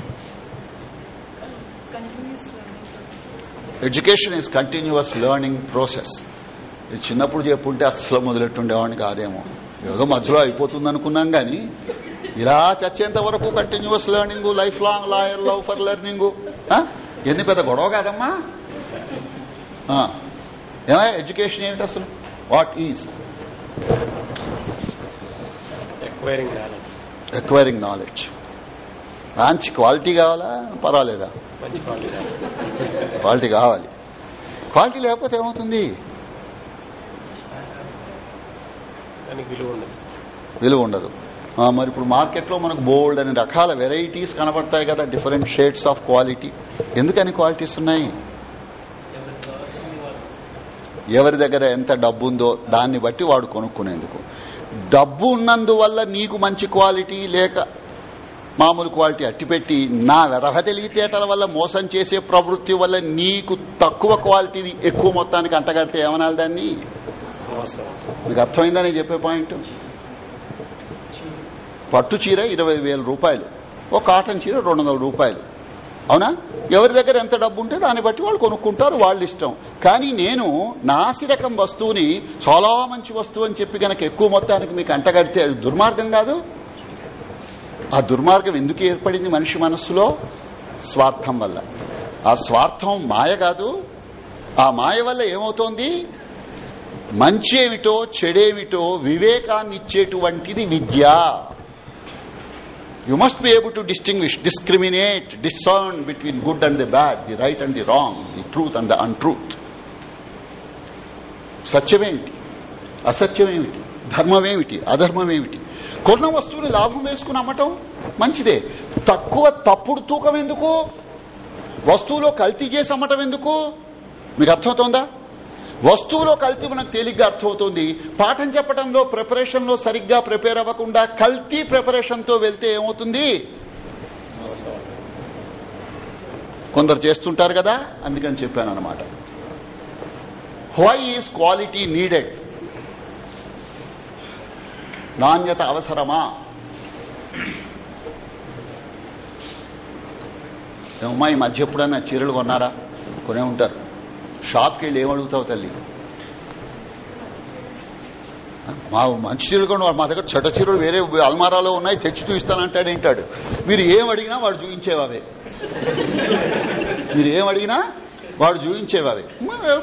education is continuous learning process ఇది చిన్నప్పుడు చెప్పుంటే అసలు మొదలెట్టుండేవాడిని కాదేమో. ఏదో మధ్యలో అయిపోతుంది అనుకున్నాం కానీ ఇలా చచ్చేంత వరకు continuous learning lifelong lawyer love for learning ఎన్ని పెద్ద గొడవ కాదమ్మా? ఆ, ఎడ్యుకేషన్ ఏంటి అసలు? What is acquiring knowledge acquiring knowledge మంచి క్వాలిటీ కావాలా? పర్వాలేదా? క్వాలిటీ కావాలి. క్వాలిటీ లేకపోతే ఏమవుతుంది? విలువ ఉండదు. మరి ఇప్పుడు మార్కెట్లో మనకు బోల్డ్ అనే రకాల వెరైటీస్ కనబడతాయి కదా డిఫరెంట్ షేడ్స్ ఆఫ్ క్వాలిటీ ఎందుకని క్వాలిటీస్ ఉన్నాయి? ఎవరి దగ్గర ఎంత డబ్బు ఉందో దాన్ని బట్టి వాడు కొనుక్కునేందుకు. డబ్బు ఉన్నందువల్ల నీకు మంచి క్వాలిటీ లేక మామూలు క్వాలిటీ అట్టిపెట్టి నా వెధవ తెలివితేటల వల్ల మోసం చేసే ప్రవృత్తి వల్ల నీకు తక్కువ క్వాలిటీని ఎక్కువ మొత్తానికి అంటగడితే ఏమనాలి దాన్ని? మీకు అర్థమైందా నేను చెప్పే పాయింట్? పట్టు చీర ఇరవై వేల రూపాయలు. ఒక కాటన్ చీర రెండు వందల రూపాయలు. అవునా? ఎవరి దగ్గర ఎంత డబ్బు ఉంటే దాన్ని బట్టి వాళ్ళు కొనుక్కుంటారు వాళ్ళ ఇష్టం. కానీ నేను నాసి రకం వస్తువుని చాలా మంచి వస్తువు అని చెప్పి గనక ఎక్కువ మొత్తానికి మీకు అంటగడితే అది దుర్మార్గం కాదు? ఆ దుర్మార్గం ఎందుకు ఏర్పడింది మనిషి మనస్సులో? స్వార్థం వల్ల. ఆ స్వార్థం మాయ కాదు. ఆ మాయ వల్ల ఏమవుతోంది? మంచి ఏమిటో చెడేమిటో వివేకాన్ని ఇచ్చేటువంటిది విద్య. You must be able to distinguish discriminate discern between good and the bad the right and the wrong the truth and the untruth సత్యమేమిటి? అసత్యమేమిటి? ధర్మమేమిటి? అధర్మమేమిటి? కొన్న వస్తువుని లాభం వేసుకుని అమ్మటం మంచిదే. తక్కువ తప్పుడు తూకం ఎందుకు? వస్తువులో కల్తీ చేసి అమ్మటం ఎందుకు? మీకు అర్థమవుతోందా? వస్తువులో కల్తీ మనకు తేలిగ్గా అర్థమవుతుంది. పాఠం చెప్పడంలో ప్రిపరేషన్లో సరిగ్గా ప్రిపేర్ అవ్వకుండా కల్తీ ప్రిపరేషన్తో వెళ్తే ఏమవుతుంది? కొందరు చేస్తుంటారు కదా అందుకని చెప్పాను అనమాట వై ఈజ్ క్వాలిటీ నీడెడ్ నాణ్యత అవసరమా? అమ్మాయి మధ్య ఎప్పుడన్నా చీరలు కొన్నారా? కొనే ఉంటారు. షాప్కి వెళ్ళి ఏమడుగుతావు తల్లి? మా మంచి చీరలు కూడా మా దగ్గర చెడ్డ చీరలు వేరే అల్మారాలో ఉన్నాయి తెచ్చి చూపిస్తానంటాడు ఏంటాడు? మీరు ఏం అడిగినా వాడు చూపించేవావే. మీరు ఏం అడిగినా వాడు చూపించేవావే.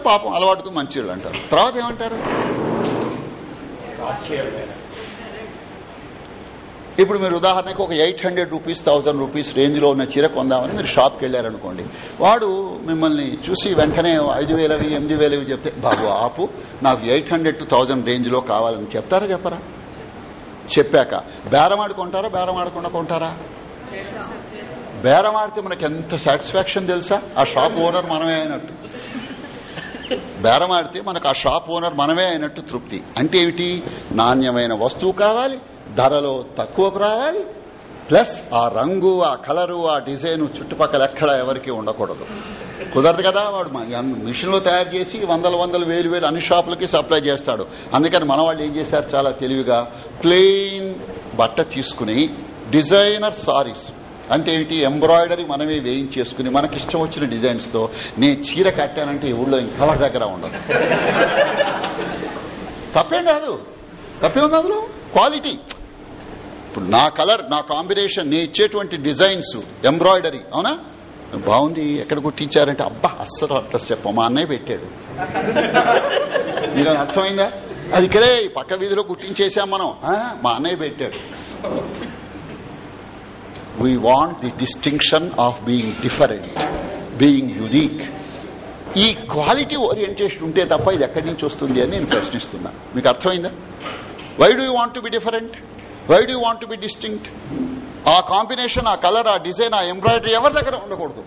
పాపం అలవాటుకు మంచి చీరలు అంటారు తర్వాత ఏమంటారు? ఇప్పుడు మీరు ఉదాహరణకు ఒక eight hundred rupees thousand rupees రేంజ్లో ఉన్న చీర కొందామని మీరు షాప్కి వెళ్ళారనుకోండి వాడు మిమ్మల్ని చూసి వెంటనే ఐదు వేలవి ఎనిమిది వేలవి చెప్తే బాబు ఆపు నాకు ఎయిట్ హండ్రెడ్ టు థౌసండ్ రేంజ్లో కావాలని చెప్తారా చెప్పరా? చెప్పాక బేరమాడుకుంటారా బేరమాడకుండా కొంటారా? బేరమాడితే మనకి ఎంత సాటిస్ఫాక్షన్ తెలుసా? ఆ షాప్ ఓనర్ మనమే అయినట్టు. బేరమాడితే మనకు ఆ షాప్ ఓనర్ మనమే అయినట్టు తృప్తి. అంటే ఏమిటి? నాణ్యమైన వస్తువు కావాలి ధరలో తక్కువకు రావాలి ప్లస్ ఆ రంగు ఆ కలరు ఆ డిజైన్ చుట్టుపక్కల ఎక్కడ ఎవరికి ఉండకూడదు. కుదరదు కదా వాడు మిషన్లో తయారు చేసి వందల వందల వేలు వేలు అన్ని షాపులకి సప్లై చేస్తాడు. అందుకని మన వాళ్ళు ఏం చేశారు చాలా తెలివిగా ప్లెయిన్ బట్ట తీసుకుని డిజైనర్ సారీస్ అంటే ఏంటి ఎంబ్రాయిడరీ మనమే వేయించేసుకుని మనకిష్టం వచ్చిన డిజైన్స్తో నేను చీర కట్టానంటే ఈ ఊళ్ళో ఇంకెవరి దగ్గర ఉండదు. <laughs> తప్పేం కాదు. తప్పేం కాదు? అందులో క్వాలిటీ. ఇప్పుడు నా కలర్ నా కాంబినేషన్ నేను ఇచ్చేటువంటి డిజైన్స్ ఎంబ్రాయిడరీ అవునా? బాగుంది ఎక్కడ కుట్టించారంటే అబ్బా అస్సలు అడ్రస్ చెప్ప మా అన్నయ్య పెట్టాడు. మీరు అర్థమైందా? అది ఇక్కడే పక్క వీధిలో కుట్టించేసాం మనం. మా అన్నయ్య పెట్టాడు. We want the distinction of being different being unique ఈ క్వాలిటీ ఓరియంటేషన్ ఉంటే తప్ప ఇది ఎక్కడి నుంచి వస్తుంది అని నేను ప్రశ్నిస్తున్నాను మీకు అర్థమైందా? Why do you want to be different why do want to be distinct ఆ కాంబినేషన్ ఆ కలర్ ఆ డిజైన్ ఆ ఎంబ్రాయిడరీ ఎవరి దగ్గర ఉండకూడదు?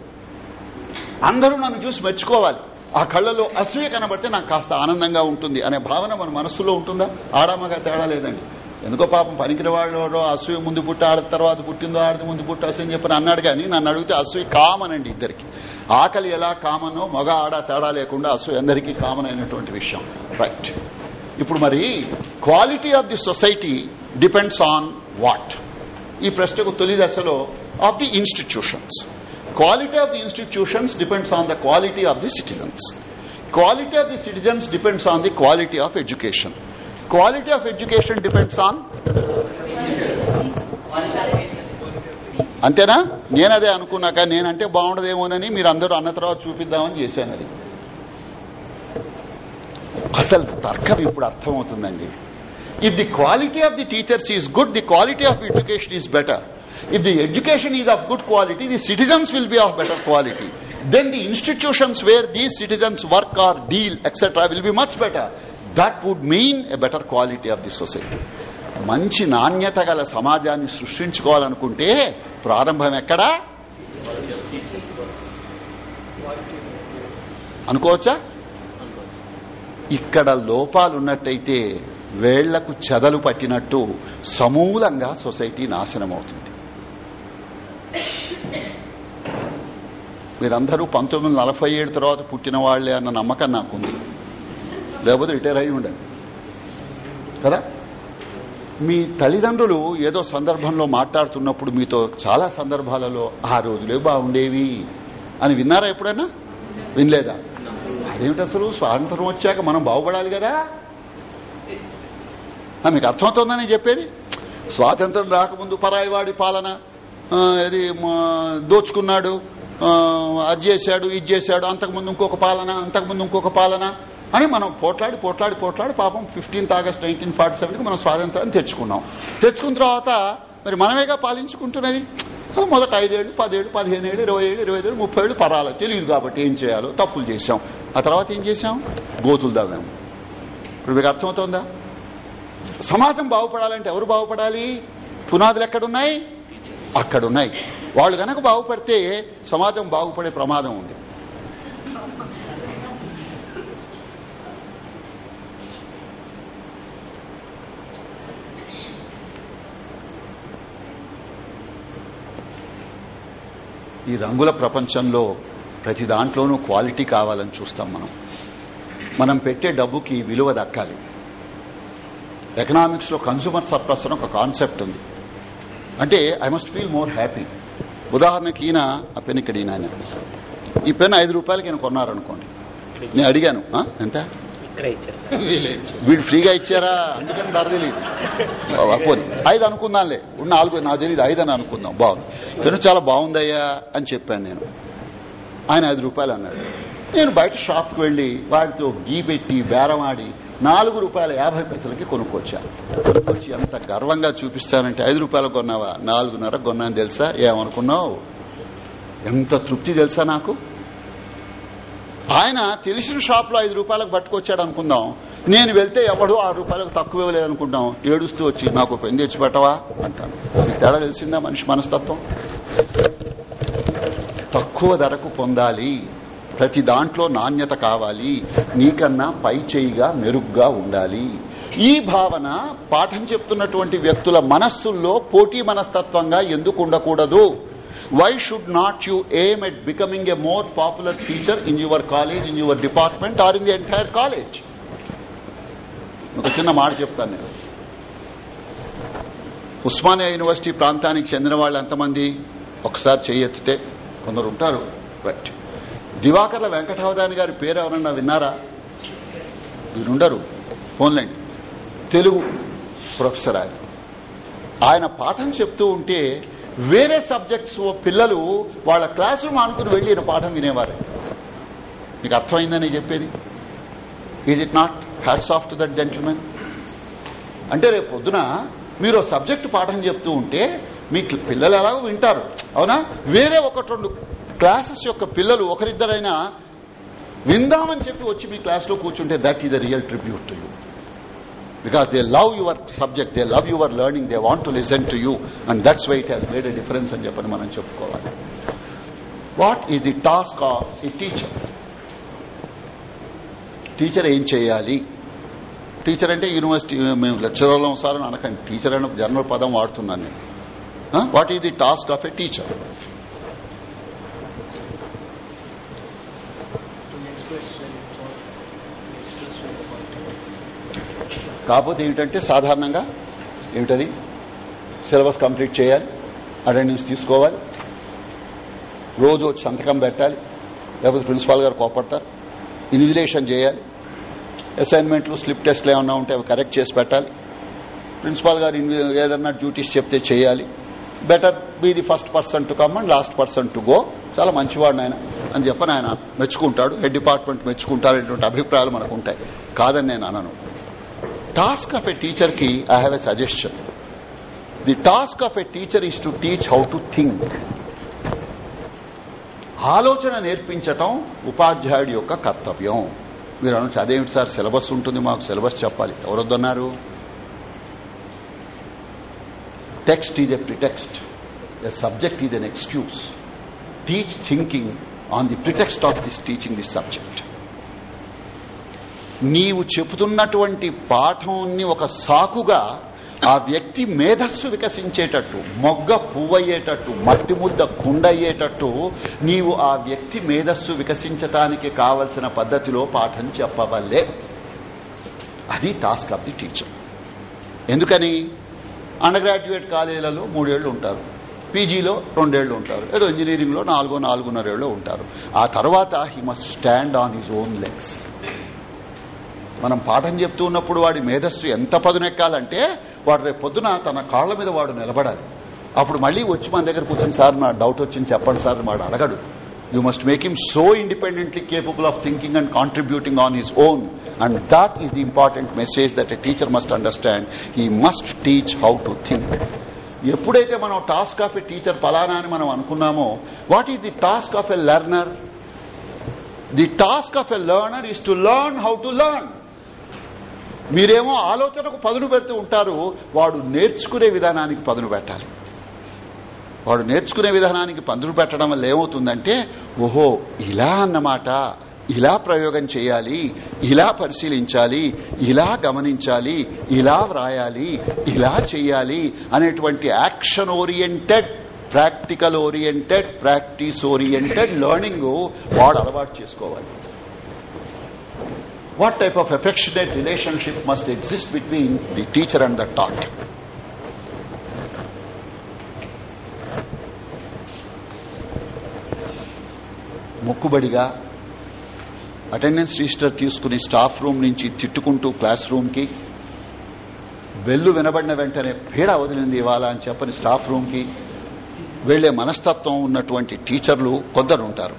అందరూ నన్ను చూసి మెచ్చుకోవాలి. ఆ కళ్ళలో అసూయ కనబడితే నాకు కాస్త ఆనందంగా ఉంటుంది అనే భావన మన మనస్సులో ఉంటుందా? ఆడామగా తేడా లేదండి. ఎందుకో పాపం పనికిరి వాళ్ళు అసూయ ముందు పుట్టి ఆడ తర్వాత పుట్టిందో ఆడది ముందు పుట్టి అసూయ అని చెప్పని అన్నాడు కానీ నన్ను అడిగితే అసూయ కామనండి ఇద్దరికి. ఆకలి ఎలా కామనో మగ ఆడ తేడా లేకుండా అసలు అందరికీ కామన్ అయినటువంటి విషయం. రైట్ ఇప్పుడు మరి quality of the society depends on what? ఈ ప్రశ్నకు తొలి దశలో of the institutions. Quality of the institutions depends on the quality of the citizens. Quality of the citizens depends on the quality of education. Quality of education depends on అంతేనా? నేనదే అనుకున్నాక నేనంటే బాగుండదేమోనని మీరు అందరూ అన్న తర్వాత చూపిద్దామని చేశాను అది. అసలు తర్కం ఇప్పుడు అర్థమవుతుందండి. If the quality of the teachers is good the quality of education is better if the education is of good quality the citizens will be of better quality then the institutions where these citizens work or deal etcetera will be much better that would mean a better quality of the society మంచి నాణ్యత గల సమాజాన్ని సృష్టించుకోవాలనుకుంటే ప్రారంభం ఎక్కడా? అనుకోవచ్చా? ఇక్కడ లోపాలున్నట్టయితే వేళ్ళకు చెదలు పట్టినట్టు సమూలంగా సొసైటీ నాశనమవుతుంది. మీరందరూ పంతొమ్మిది వందల నలభై ఏడు తర్వాత పుట్టిన వాళ్ళే అన్న నమ్మకం నాకుంది. లేకపోతే రిటైర్ అయి ఉండండి. కదా? మీ తల్లిదండ్రులు ఏదో సందర్భంలో మాట్లాడుతున్నప్పుడు మీతో చాలా సందర్భాలలో ఆ రోజులే బాగుండేవి అని విన్నారా ఎప్పుడైనా? వినలేదా? అదేమిటి అసలు? స్వాతంత్రం వచ్చాక మనం బాగుపడాలి కదా? మీకు అర్థమవుతోందని చెప్పేది? స్వాతంత్రం రాకముందు పరాయివాడి పాలన ఇది మా, దోచుకున్నాడు అది చేశాడు ఇది చేశాడు అంతకుముందు ఇంకొక పాలన అంతకుముందు ఇంకొక పాలన అని మనం పోట్లాడి పోట్లాడి పోట్లాడి పాపం ఫిఫ్టీన్త్ ఆగస్ట్ నైన్టీన్ ఫార్టీ సెవెన్కి మనం స్వాతంత్రాన్ని తెచ్చుకున్నాం. తెచ్చుకున్న తర్వాత మరి మనమేగా పాలించుకుంటున్నది? మొదట ఐదేళ్ళు పదేళ్ళు పదిహేను ఏళ్ళు ఇరవై ఏళ్ళు ఇరవై ఏళ్ళు ముప్పై ఏళ్ళు పరాలు. తెలియదు కాబట్టి ఏం చేయాలో తప్పులు చేశాం. ఆ తర్వాత ఏం చేశాం? గోతులు దావాము ఇప్పుడు మీకు అర్థమవుతోందా? సమాజం బాగుపడాలంటే ఎవరు బాగుపడాలి? పునాదులు ఎక్కడున్నాయి? అక్కడున్నాయి. వాళ్ళు కనుక బాగుపడితే సమాజం బాగుపడే ప్రమాదం ఉంది. ఈ రంగుల ప్రపంచంలో ప్రతి దాంట్లోనూ క్వాలిటీ కావాలని చూస్తాం మనం. మనం పెట్టే డబ్బుకి విలువ దక్కాలి. ఎకనామిక్స్లో కన్సూమర్ సర్ప్లస్ అని ఒక కాన్సెప్ట్ ఉంది. అంటే I must feel more happy ఉదాహరణకి ఈయన ఆ పెన్ ఇక్కడ ఈయన ఆయన. ఈ పెన్ ఐదు రూపాయలకి ఈయన కొన్నారనుకోండి. నేను అడిగాను "ఆ, ఎంత? వీడు ఫ్రీగా ఇచ్చారా? అందుకని ధర తెలియదు పోనీ. ఐదు అనుకుందాంలే. ఉన్న నాలుగు నాకు తెలియదు ఐదు అని అనుకుందాం. బాగుంది. పెను చాలా బాగుందయ్యా అని చెప్పాను నేను. ఆయన ఐదు రూపాయలు అన్నాడు. నేను బయట షాప్కి వెళ్ళి వాడితో గీ పెట్టి బేరమాడి నాలుగు రూపాయల యాభై పైసలకి కొనుక్కొచ్చాను కొనుక్కొచ్చి ఎంత గర్వంగా చూపిస్తానంటే ఐదు రూపాయలకు కొన్నావా? నాలుగున్నర కొన్నాను తెలుసా? ఏమనుకున్నావు? ఎంత తృప్తి తెలుసా నాకు? ఆయన తెలిసిన షాప్లో ఐదు రూపాయలకు పట్టుకొచ్చాడు అనుకుందాం. నేను వెళ్తే ఎవడు ఆరు రూపాయలకు తక్కువ ఇవ్వలేదనుకుంటాం ఏడుస్తూ వచ్చి నాకు పెంది తెచ్చిపెట్టవా అంటాను. ఈ తేడా తెలిసిందా మనిషి మనస్తత్వం? తక్కువ ధరకు పొందాలి. ప్రతి దాంట్లో నాణ్యత కావాలి. నీకన్నా పై చేయిగా మెరుగ్గా ఉండాలి. ఈ భావన పాఠం చెప్తున్నటువంటి వ్యక్తుల మనస్సుల్లో పోటీ మనస్తత్వంగా ఎందుకు ఉండకూడదు? Why should not you aim at becoming a more popular teacher in your college in your department or in the entire college ఒక చిన్న మాట చెప్తాను నేను. ఉస్మానియా యూనివర్సిటీ ప్రాంతానికి చెందిన వాళ్ళు ఎంతమంది? ఒకసారి చెయ్యెత్తితే కొందరు ఉంటారు. రైట్ దివాకర్ల వెంకటావదాని గారి పేరు ఎవరన్నా విన్నారా? వీరుండరు. ఫోన్లండి తెలుగు ప్రొఫెసర్ ఆయన. ఆయన పాఠం చెప్తూ ఉంటే వేరే సబ్జెక్ట్స్ పిల్లలు వాళ్ళ క్లాస్ రూమ్ అనుకుని వెళ్ళి ఈయన పాఠం వినేవారు. మీకు అర్థమైందని చెప్పేది? Is it not hats off to that gentlemen అంటే రేపు పొద్దున మీరు సబ్జెక్ట్ పాఠం చెప్తూ ఉంటే మీ పిల్లలు ఎలాగో వింటారు. అవునా? వేరే ఒకటి రెండు క్లాసెస్ యొక్క పిల్లలు ఒకరిద్దరైనా విందామని చెప్పి వచ్చి మీ క్లాస్లో కూర్చుంటే that is the real tribute to you because they love your subject they love your learning they want to listen to you and that's why it has made a difference అని చెప్పని మనం చెప్పుకోవాలి. What is the task of a teacher teacher ఏం చేయాలి? Teacher అంటే university మేము లెక్చరర్లో sir అనకండి. టీచర్ అనే జనరల్ పదం వాడుతున్నాను నేను. What is the task of a teacher కాకపోతే ఏమిటంటే సాధారణంగా ఏమిటది? సిలబస్ కంప్లీట్ చేయాలి అటెండెన్స్ తీసుకోవాలి రోజు వచ్చి సంతకం పెట్టాలి లేకపోతే ప్రిన్సిపాల్ గారు కోపడతారు ఇన్విజిలేషన్ చేయాలి అసైన్మెంట్లు స్లిప్ టెస్ట్లు ఏమన్నా ఉంటే అవి కరెక్ట్ చేసి పెట్టాలి ప్రిన్సిపాల్ గారు ఏదన్నా డ్యూటీస్ చెప్తే చేయాలి better be the first person to come and last person to go చాలా మంచివాడు ఆయన అని చెప్పని ఆయన మెచ్చుకుంటాడు. హెడ్ డిపార్ట్మెంట్ మెచ్చుకుంటారనేటువంటి అభిప్రాయాలు మనకు ఉంటాయి. కాదని నేను అనను. టాస్క్ ఆఫ్ ఎ టీచర్కి I have a suggestion the task of a teacher is to teach how to think ఆలోచన నేర్పించటం ఉపాధ్యాయుడి యొక్క కర్తవ్యం. మీరు అనొచ్చు అదేమిటి సార్? సిలబస్ ఉంటుంది మాకు సిలబస్ చెప్పాలి. ఎవరొద్దన్నారు? Text is a pretext the subject is an excuse teach thinking on the pretext of this teaching this subject నీవు చెబుతున్నటువంటి పాఠంని ఒక సాకుగా ఆ వ్యక్తి మేధస్సు వికసించేటట్టు మొగ్గ పువ్వయ్యేటట్టు మట్టి ముద్ద కుండయ్యేటట్టు నీవు ఆ వ్యక్తి మేధస్సు వికసించటానికి కావలసిన పద్ధతిలో పాఠం చెప్పవల్లే అది టాస్క్ ఆఫ్ ది టీచర్ ఎందుకని? అండర్ గ్రాడ్యుయేట్ కాలేజీలలో మూడేళ్ళు ఉంటారు. పీజీలో రెండేళ్ళు ఉంటారు. ఏదో ఇంజనీరింగ్లో నాలుగో నాలుగున్నరేళ్ళు ఉంటారు. ఆ తర్వాత he must stand on his own legs మనం పాఠం చెప్తూ ఉన్నప్పుడు వాడి మేధస్సు ఎంత పదునెక్కాలంటే వాడు రేపు పొద్దున తన కాళ్ళ మీద వాడు నిలబడాలి. అప్పుడు మళ్ళీ వచ్చి మన దగ్గర కూర్చొని సార్ నా డౌట్ వచ్చింది చెప్పండి సార్ వాడు అడగడు. You must make him so independently capable of thinking and contributing on his own and that is the important message that a teacher must understand He must teach how to think ఎప్పుడైతే మనం task of a teacher ఫలానా అని మనం అనుకున్నామో what is the task of a learner the task of a learner is to learn how to learn మీరేమో ఆలోచనకు పదును పెడుతూ ఉంటారు వాడు నేర్చుకునే విధానానికి పదును పెట్టాలి. వాడు నేర్చుకునే విధానానికి పందులు పెట్టడం వల్ల ఏమవుతుందంటే ఓహో ఇలా అన్నమాట. ఇలా ప్రయోగం చేయాలి. ఇలా పరిశీలించాలి. ఇలా గమనించాలి. ఇలా వ్రాయాలి. ఇలా చేయాలి అనేటువంటి action oriented practical oriented practice oriented learning వాడు అలవాటు చేసుకోవాలి. What type of affectionate relationship must exist between the teacher and the taught? మొక్కుబడిగా అటెండెన్స్ రిజిస్టర్ తీసుకుని స్టాఫ్ రూమ్ నుంచి తిట్టుకుంటూ క్లాస్ రూమ్కి వెల్లు వినబడిన వెంటనే పీడ వదిలింది ఇవాళ అని చెప్పని స్టాఫ్ రూమ్కి వెళ్ళే మనస్తత్వం ఉన్నటువంటి టీచర్లు కొందరు ఉంటారు.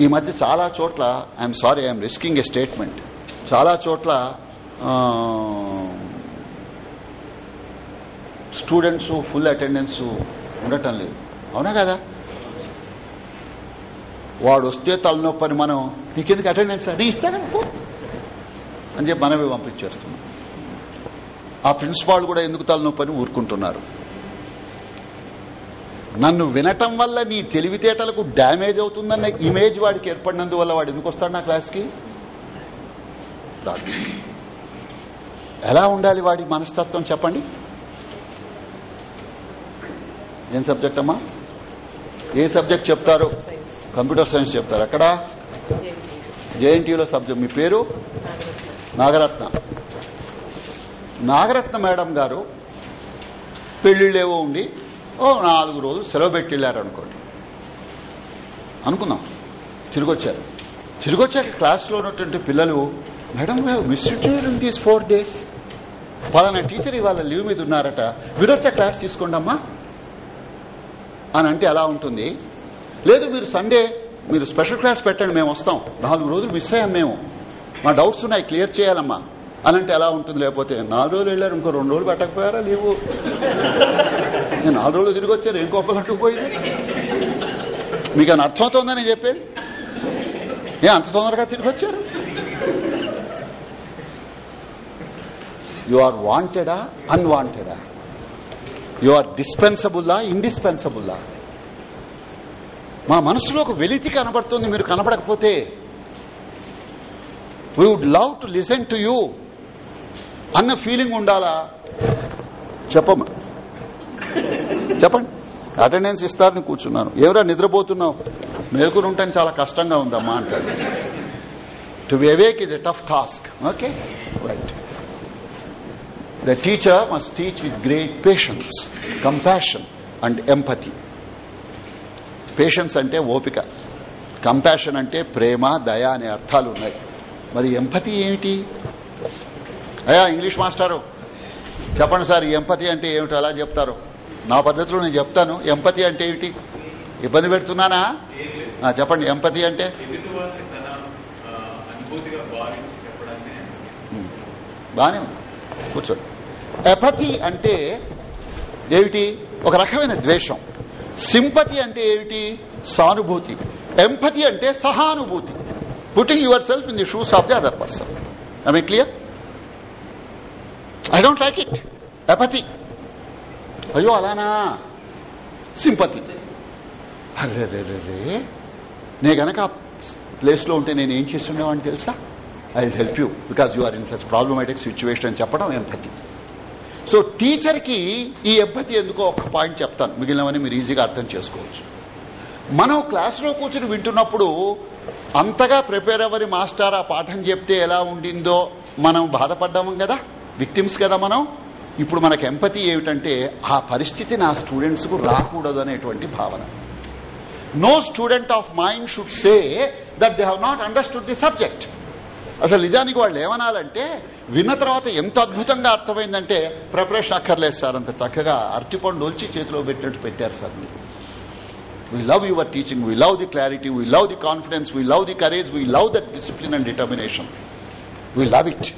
ఈ మధ్య చాలా చోట్ల I'm sorry I'm risking a statement చాలా చోట్ల స్టూడెంట్స్ ఫుల్ అటెండెన్స్ ఉండటం లేదు. అవునా కదా? వాడు వస్తే తలనొప్పని మనం నీకెందుకు అటెండెన్స్ అని? ఇస్తాను అని చెప్పి మనమే పంపించేస్తున్నాం. ఆ ప్రిన్సిపాల్ కూడా ఎందుకు తలనొప్పని ఊరుకుంటున్నారు? నన్ను వినటం వల్ల నీ తెలివితేటలకు డ్యామేజ్ అవుతుందన్న ఇమేజ్ వాడికి ఏర్పడినందువల్ల వాడు ఎందుకు వస్తాడు నా క్లాస్కి? రాడు. ఎలా ఉండాలి వాడి మనస్తత్వం చెప్పండి? ఏం సబ్జెక్ట్ అమ్మా? ఏ సబ్జెక్ట్ చెప్తారు? కంప్యూటర్ సైన్స్ చెప్తారు. అక్కడ జేఎన్టీయూలో సబ్జెక్ట్. మీ పేరు? నాగరత్న. నాగరత్న మేడం గారు పెళ్ళిళ్ళేవో ఉండి ఓ నాలుగు రోజులు సెలవు పెట్టి వెళ్ళారు అనుకోండి అనుకుందాం. తిరిగొచ్చారు. తిరిగొచ్చాక వచ్చాక క్లాస్లో ఉన్నటువంటి పిల్లలు madam miss in these four days పలానా టీచర్ ఇవాళ లీవ్ మీద ఉన్నారట. వీరొచ్చా క్లాస్ తీసుకోండి అమ్మా అని అంటే ఎలా ఉంటుంది? లేదు మీరు సండే మీరు స్పెషల్ క్లాస్ పెట్టండి మేము వస్తాం. నాలుగు రోజులు మిస్ అయ్యాం మేము. మా డౌట్స్ ఉన్నాయి క్లియర్ చేయాలమ్మా. అనంటే ఎలా ఉంటుంది? లేకపోతే నాలుగు రోజులు వెళ్ళారు ఇంకో రెండు రోజులు పెట్టకపోయారా? లేవు. నేను నాలుగు రోజులు తిరిగి వచ్చారు ఏం గొప్ప పోయింది మీకు అని అర్థమవుతోందని చెప్పేది? ఏ అంత తొందరగా తిరిగి వచ్చారు? యు ఆర్ వాంటెడా అన్వాంటెడా యు ఆర్ డిస్పెన్సబుల్లా ఇండిస్పెన్సబుల్లా మా మనసులో ఒక వెలితి కనబడుతుంది మీరు కనబడకపోతే. We would love to listen to you అన్న ఫీలింగ్ ఉండాలా? చెప్పమ్మ. చెప్పండి. అటెండెన్స్ ఇస్తారని కూర్చున్నాను. ఎవరా నిద్రపోతున్నావు? మేకుని ఉంటే చాలా కష్టంగా ఉందమ్మా అంటాడు. To be awake is a tough task okay right the teacher must teach with great patience compassion and empathy patience అంటే ఓపిక. కంపాషన్ అంటే ప్రేమ దయ అనే అర్థాలు ఉన్నాయి. మరి ఎంపతి ఏమిటి? అయ్యా ఇంగ్లీష్ మాస్టారు చెప్పండి సార్ ఎంపతి అంటే ఏమిటి అలా చెప్తారు? నా పద్ధతిలో నేను చెప్తాను. ఎంపతి అంటే ఏమిటి? ఇబ్బంది పెడుతున్నానా? చెప్పండి ఎంపతి అంటే? ఉమ్, బానే ఉంది. కూర్చోండి. ఎపతి అంటే ఏమిటి? ఒక రకమైన ద్వేషం. సింపతి అంటే ఏమిటి? సానుభూతి. ఎంపతి అంటే సహానుభూతి. Putting yourself in the shoes of the other person I clear I don't like it apathy అయ్యో అలానా? సింపతి. అరే నే గనక ప్లేస్లో ఉంటే నేను ఏం చేస్తుండేవాడిని తెలుసా? I help you because you are in such problematic situation అని చెప్పడం ఎంపతి. సో టీచర్కి ఈ ఎంపతి ఎందుకో ఒక పాయింట్ చెప్తాను. మిగిలినవని మీరు ఈజీగా అర్థం చేసుకోవచ్చు. మనం క్లాస్లో కూర్చుని వింటున్నప్పుడు అంతగా ప్రిపేర్ అవ్వని మాస్టర్ ఆ పాఠం చెప్తే ఎలా ఉండిందో మనం బాధపడ్డాము కదా? విక్టిమ్స్ కదా మనం? ఇప్పుడు మనకు ఎంపతి ఏమిటంటే ఆ పరిస్థితి నా స్టూడెంట్స్కు రాకూడదు అనేటువంటి భావన. No student of mind should say that they have not understood the subject అసలు నిజానికి వాళ్ళు ఏమనాలంటే విన్న తర్వాత ఎంత అద్భుతంగా అర్థమైందంటే ప్రిపరేషన్ అక్కర్లేదు సార్ అంత చక్కగా అరటిపండు వచ్చి చేతిలో పెట్టినట్టు పెట్టారు sir. We love your teaching we love the clarity we love the confidence we love the courage we love that discipline and determination we love it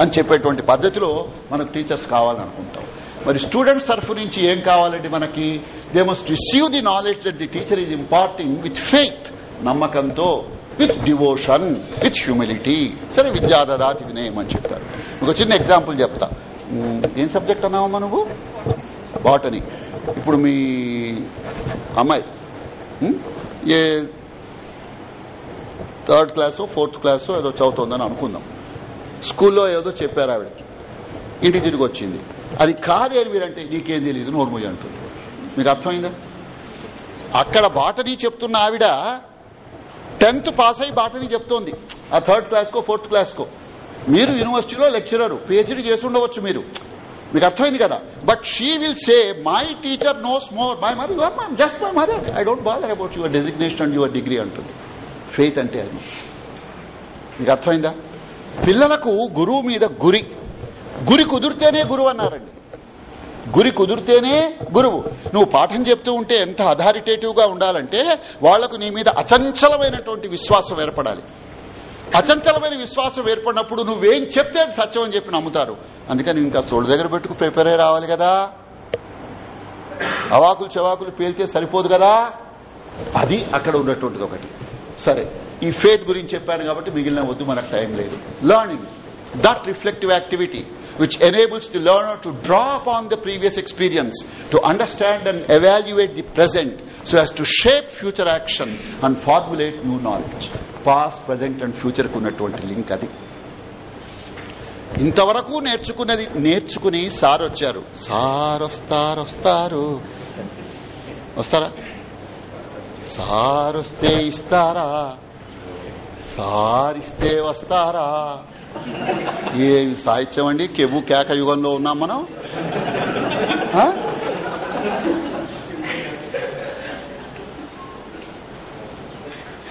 అని చెప్పేటువంటి పద్ధతిలో మనకు టీచర్స్ కావాలనుకుంటాం. మరి స్టూడెంట్స్ తరఫు నుంచి ఏం కావాలండి మనకి? They must receive the knowledge that the teacher is imparting with faith నమ్మకంతో విత్ డివోషన్ విత్ హ్యూమిలిటీ. సరే విద్యాదాతి వినయం అని చెప్పారు? ఒక చిన్న ఎగ్జాంపుల్ చెప్తా. ఏం సబ్జెక్ట్ అన్నావమ్మా నువ్వు? బాటనీ. ఇప్పుడు మీ అమ్మాయి ఏ థర్డ్ క్లాసు ఫోర్త్ క్లాసు ఏదో చదువుతోందని అనుకుందాం. స్కూల్లో ఏదో చెప్పారు ఆవిడకి. ఇంటికి తిరిగి వచ్చింది. అది కాదేది మీరంటే నీకేం తెలియదు నోర్మోయి అంటుంది. మీకు అర్థమైందా? అక్కడ బాటనీ చెప్తున్న ఆవిడ టెన్త్ పాస్ అయి బాటని చెప్తోంది. ఆ థర్డ్ క్లాస్ కో ఫోర్త్ క్లాస్ కో. మీరు యూనివర్సిటీలో లెక్చరర్ పిహెచ్డీ చేసి ఉండవచ్చు మీరు. మీకు అర్థమైంది కదా? But she will say my teacher knows more my mother your just my mother I don't bother about your designation and your degree అంటుంది. ఫెయిత్ అంటే అది. మీకు అర్థమైందా? పిల్లలకు గురువు మీద గురి. గురి కుదిరితేనే గురువు అన్నారండి. గురి కుదిరితేనే గురువు. నువ్వు పాఠం చెప్తూ ఉంటే ఎంత అథారిటేటివ్గా ఉండాలంటే వాళ్ళకు నీ మీద అచంచలమైనటువంటి విశ్వాసం ఏర్పడాలి. అచంచలమైన విశ్వాసం ఏర్పడినప్పుడు నువ్వేం చెప్తే అది సత్యం అని చెప్పి నమ్ముతారు. అందుకని ఇంకా సోళ్ళ దగ్గర పెట్టుకు ప్రిపేర్ అయి రావాలి కదా. అవాకులు చెవాకులు పేలితే సరిపోదు కదా. అది అక్కడ ఉన్నటువంటిది ఒకటి. సరే ఈ ఫేత్ గురించి చెప్పాను కాబట్టి మిగిలిన వద్దు మనకు టైం లేదు. Learning that reflective activity which enables the learner to draw upon the previous experience to understand and evaluate the present so as to shape future action and formulate new knowledge past present and ఫ్యూచర్కు ఉన్నటువంటి link అది. ఇంతవరకు నేర్చుకున్నది నేర్చుకుని sir వచ్చారు. Sir వస్తారు వస్తారు. వస్తారా? Sir వస్తే ఇస్తారా? సార్ ఇస్తే వస్తారా? ఏ సాహిత్యం అండి? కెవ్వు కేక యుగంలో ఉన్నాం మనం.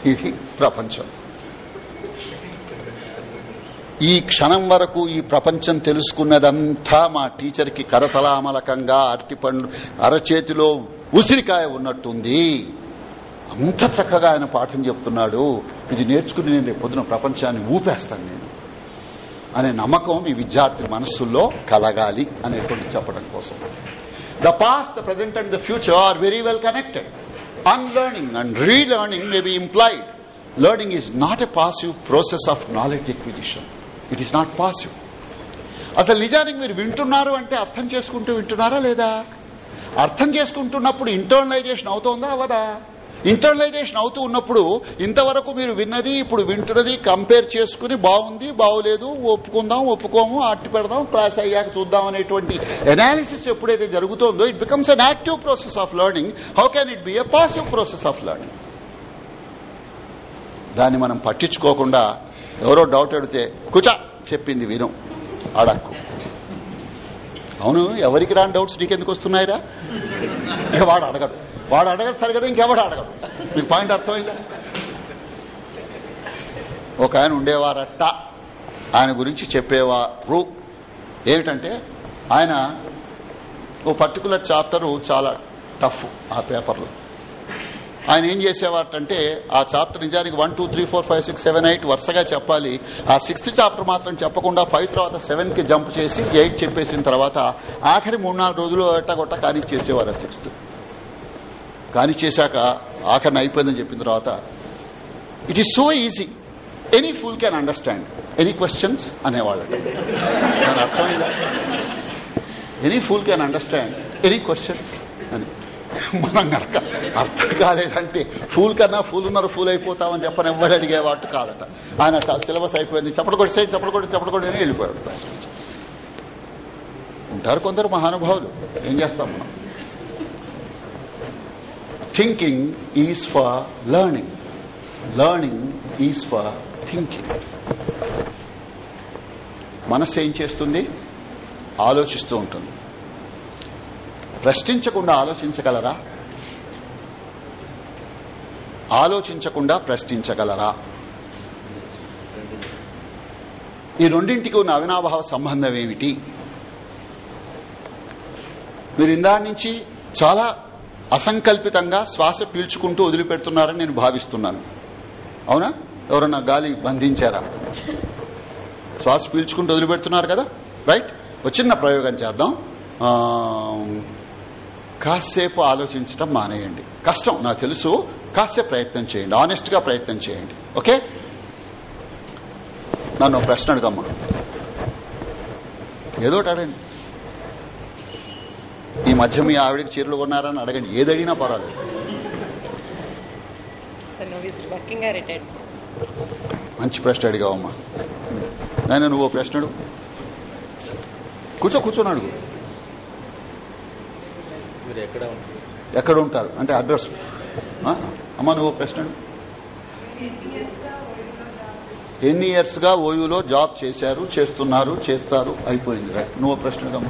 ఇది ప్రపంచం. ఈ క్షణం వరకు ఈ ప్రపంచం తెలుసుకున్నదంతా మా టీచర్కి కరతలామలకంగా అరటిపండు అరచేతిలో ఉసిరికాయ ఉన్నట్టుంది. అంత చక్కగా ఆయన పాఠం చెప్తున్నాడు. ఇది నేర్చుకుని నేను రేపు పొద్దున ప్రపంచాన్ని ఊపేస్తాను నేను. అనే నమ్మకం మీ విద్యార్థి మనస్సుల్లో కలగాలి అనేటువంటి చెప్పడం కోసం. The past the present and the future are very well connected unlearning and relearning may be employed learning is not a passive process of knowledge acquisition it is not passive అసలు నిజానికి మీరు వింటున్నారు అంటే అర్థం చేసుకుంటూ వింటున్నారా లేదా? అర్థం చేసుకుంటున్నప్పుడు ఇంటర్నలైజేషన్ అవుతోందా? అవదా ఇంటర్నలైజేషన్ అవుతూ ఉన్నప్పుడు ఇంతవరకు మీరు విన్నది ఇప్పుడు వింటున్నది కంపేర్ చేసుకుని బాగుంది బాగులేదు ఒప్పుకుందాం ఒప్పుకోము అట్టి పెడదాం క్లాస్ అయ్యాక చూద్దాం అనేటువంటి ఎనాలిసిస్ ఎప్పుడైతే జరుగుతోందో it becomes an active process of learning how can it be a passive process of learning దాన్ని మనం పట్టించుకోకుండా ఎవరో డౌట్ అడిగితే కుచా చెప్పింది విను అడక్కు. అవును ఎవరికి రాని డౌట్స్ నీకెందుకు వస్తున్నాయిరా? ఇక వాడు అడగడు. వాడు అడగదు సరే కదా ఇంకెవడు అడగడు. మీకు పాయింట్ అర్థమైందా? ఒక ఆయన ఉండేవారట్ట ఆయన గురించి చెప్పేవారు ఏమిటంటే ఆయన ఓ పర్టికులర్ చాప్టర్ చాలా టఫ్ ఆ పేపర్లో. ఆయన ఏం చేసేవాటంటే ఆ చాప్టర్ నిజానికి one two three four five six seven eight వరుసగా చెప్పాలి. ఆ సిక్స్త్ చాప్టర్ మాత్రం చెప్పకుండా ఫైవ్ తర్వాత సెవెన్కి జంప్ చేసి ఎయిట్ చెప్పేసిన తర్వాత ఆఖరి మూడు నాలుగు రోజులు ఎట్టగొట్ట కానీ చేసేవారు ఆ సిక్స్త్ కానీ చేశాక ఆఖరిని అయిపోయిందని చెప్పిన తర్వాత it is so easy any fool can understand any questions అనేవాళ్ళట. అర్థమైందా any fool can understand any questions అని. మనం కనుక అర్థం కాలేదంటే ఫూల్ కన్నా ఫూల్ ఉన్నారు ఫూల్ అయిపోతామని చెప్పని ఎవరు అడిగేవాటు కాదట. ఆయన సిలబస్ అయిపోయింది చప్పటి కొట్టి సైడ్ చప్పటి కొట్టి చప్పటి కొట్టి అని వెళ్ళిపోయాడు. ఉంటారు కొందరు మహానుభావులు. ఏం చేస్తాం మనం? Thinking is for learning learning is for thinking మనస్సు ఏం చేస్తుంది? ఆలోచిస్తూ ఉంటుంది. ప్రశ్నించకుండా ఆలోచించగలరా? ఆలోచించకుండా ప్రశ్నించగలరా? ఈ రెండింటికి ఉన్న అవినాభావ సంబంధం ఏమిటి? మీరు ఇందా నుంచి చాలా అసంకల్పితంగా శ్వాస పీల్చుకుంటూ వదిలిపెడుతున్నారని నేను భావిస్తున్నాను. అవునా? ఎవరన్నా గాలి బంధించారా? శ్వాస పీల్చుకుంటూ వదిలిపెడుతున్నారు కదా? రైట్? ఒక చిన్న ప్రయోగం చేద్దాం. కాసేపు ఆలోచించడం మానేయండి. కష్టం నాకు తెలుసు. కాసేపు ప్రయత్నం చేయండి. ఆనెస్ట్గా ప్రయత్నం చేయండి. ఓకే? నన్ను ప్రశ్న అడగమ్మా. ఏదో అడగండి. ఈ మధ్య మీ ఆవిడకి చీరలు కొన్నారని అడగండి. ఏది అడిగినా పర్వాలేదు? మంచి ప్రశ్న అడిగావమ్మా. నేను నువ్వు ప్రశ్న అడుగు. కూర్చో కూర్చొని అడుగు ఎక్కడ ఉంటారు? అంటే అడ్రస్? అమ్మా నువ్వు ప్రశ్న ఎన్ని ఇయర్స్గా ఓయూలో జాబ్ చేశారు చేస్తున్నారు చేస్తారు? అయిపోయింది. రైట్. నువ్వు ప్రశ్న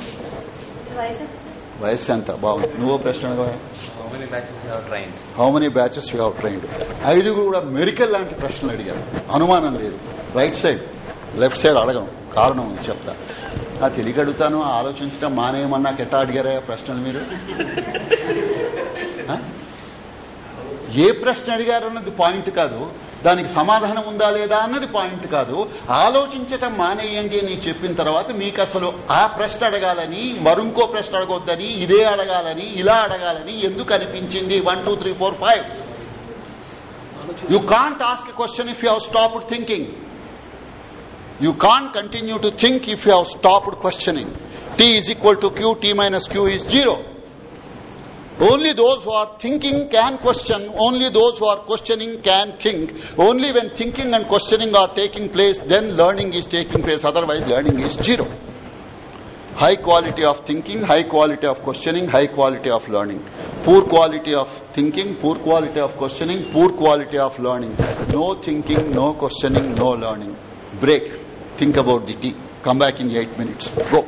వయస్సు ఎంత బాగుంది. నువ్వు ప్రశ్న how many batches you have train how many batches you have trained ఐదుగురు కూడా మెరికల్ లాంటి ప్రశ్నలు అడిగారు. అనుమానం లేదు. Right side. లెఫ్ట్ సైడ్ అడగను. కారణం ఉంది చెప్తా. ఆ తెలియక అడుగుతాను ఆలోచించడం మానేయమన్నా ఎట్టా అడిగారా ప్రశ్నలు మీరు? ఏ ప్రశ్న అడిగారు అన్నది పాయింట్ కాదు. దానికి సమాధానం ఉందా లేదా అన్నది పాయింట్ కాదు. ఆలోచించటం మానేయండి అని చెప్పిన తర్వాత మీకు అసలు ఆ ప్రశ్న అడగాలని మరింకో ప్రశ్న అడగొద్దని ఇదే అడగాలని ఇలా అడగాలని ఎందుకు అనిపించింది? One two three four five you can't ask question if you have stop thinking You can't continue to think if you have stopped questioning. T is equal to Q, T minus Q is zero. Only those who are thinking can question, only those who are questioning can think. Only when thinking and questioning are taking place, then learning is taking place, otherwise learning is zero. High quality of thinking, high quality of questioning, high quality of learning. Poor quality of thinking, poor quality of questioning, poor quality of learning. No thinking, no questioning, no learning. Break. Think about the tea. Come back in eight minutes. Go.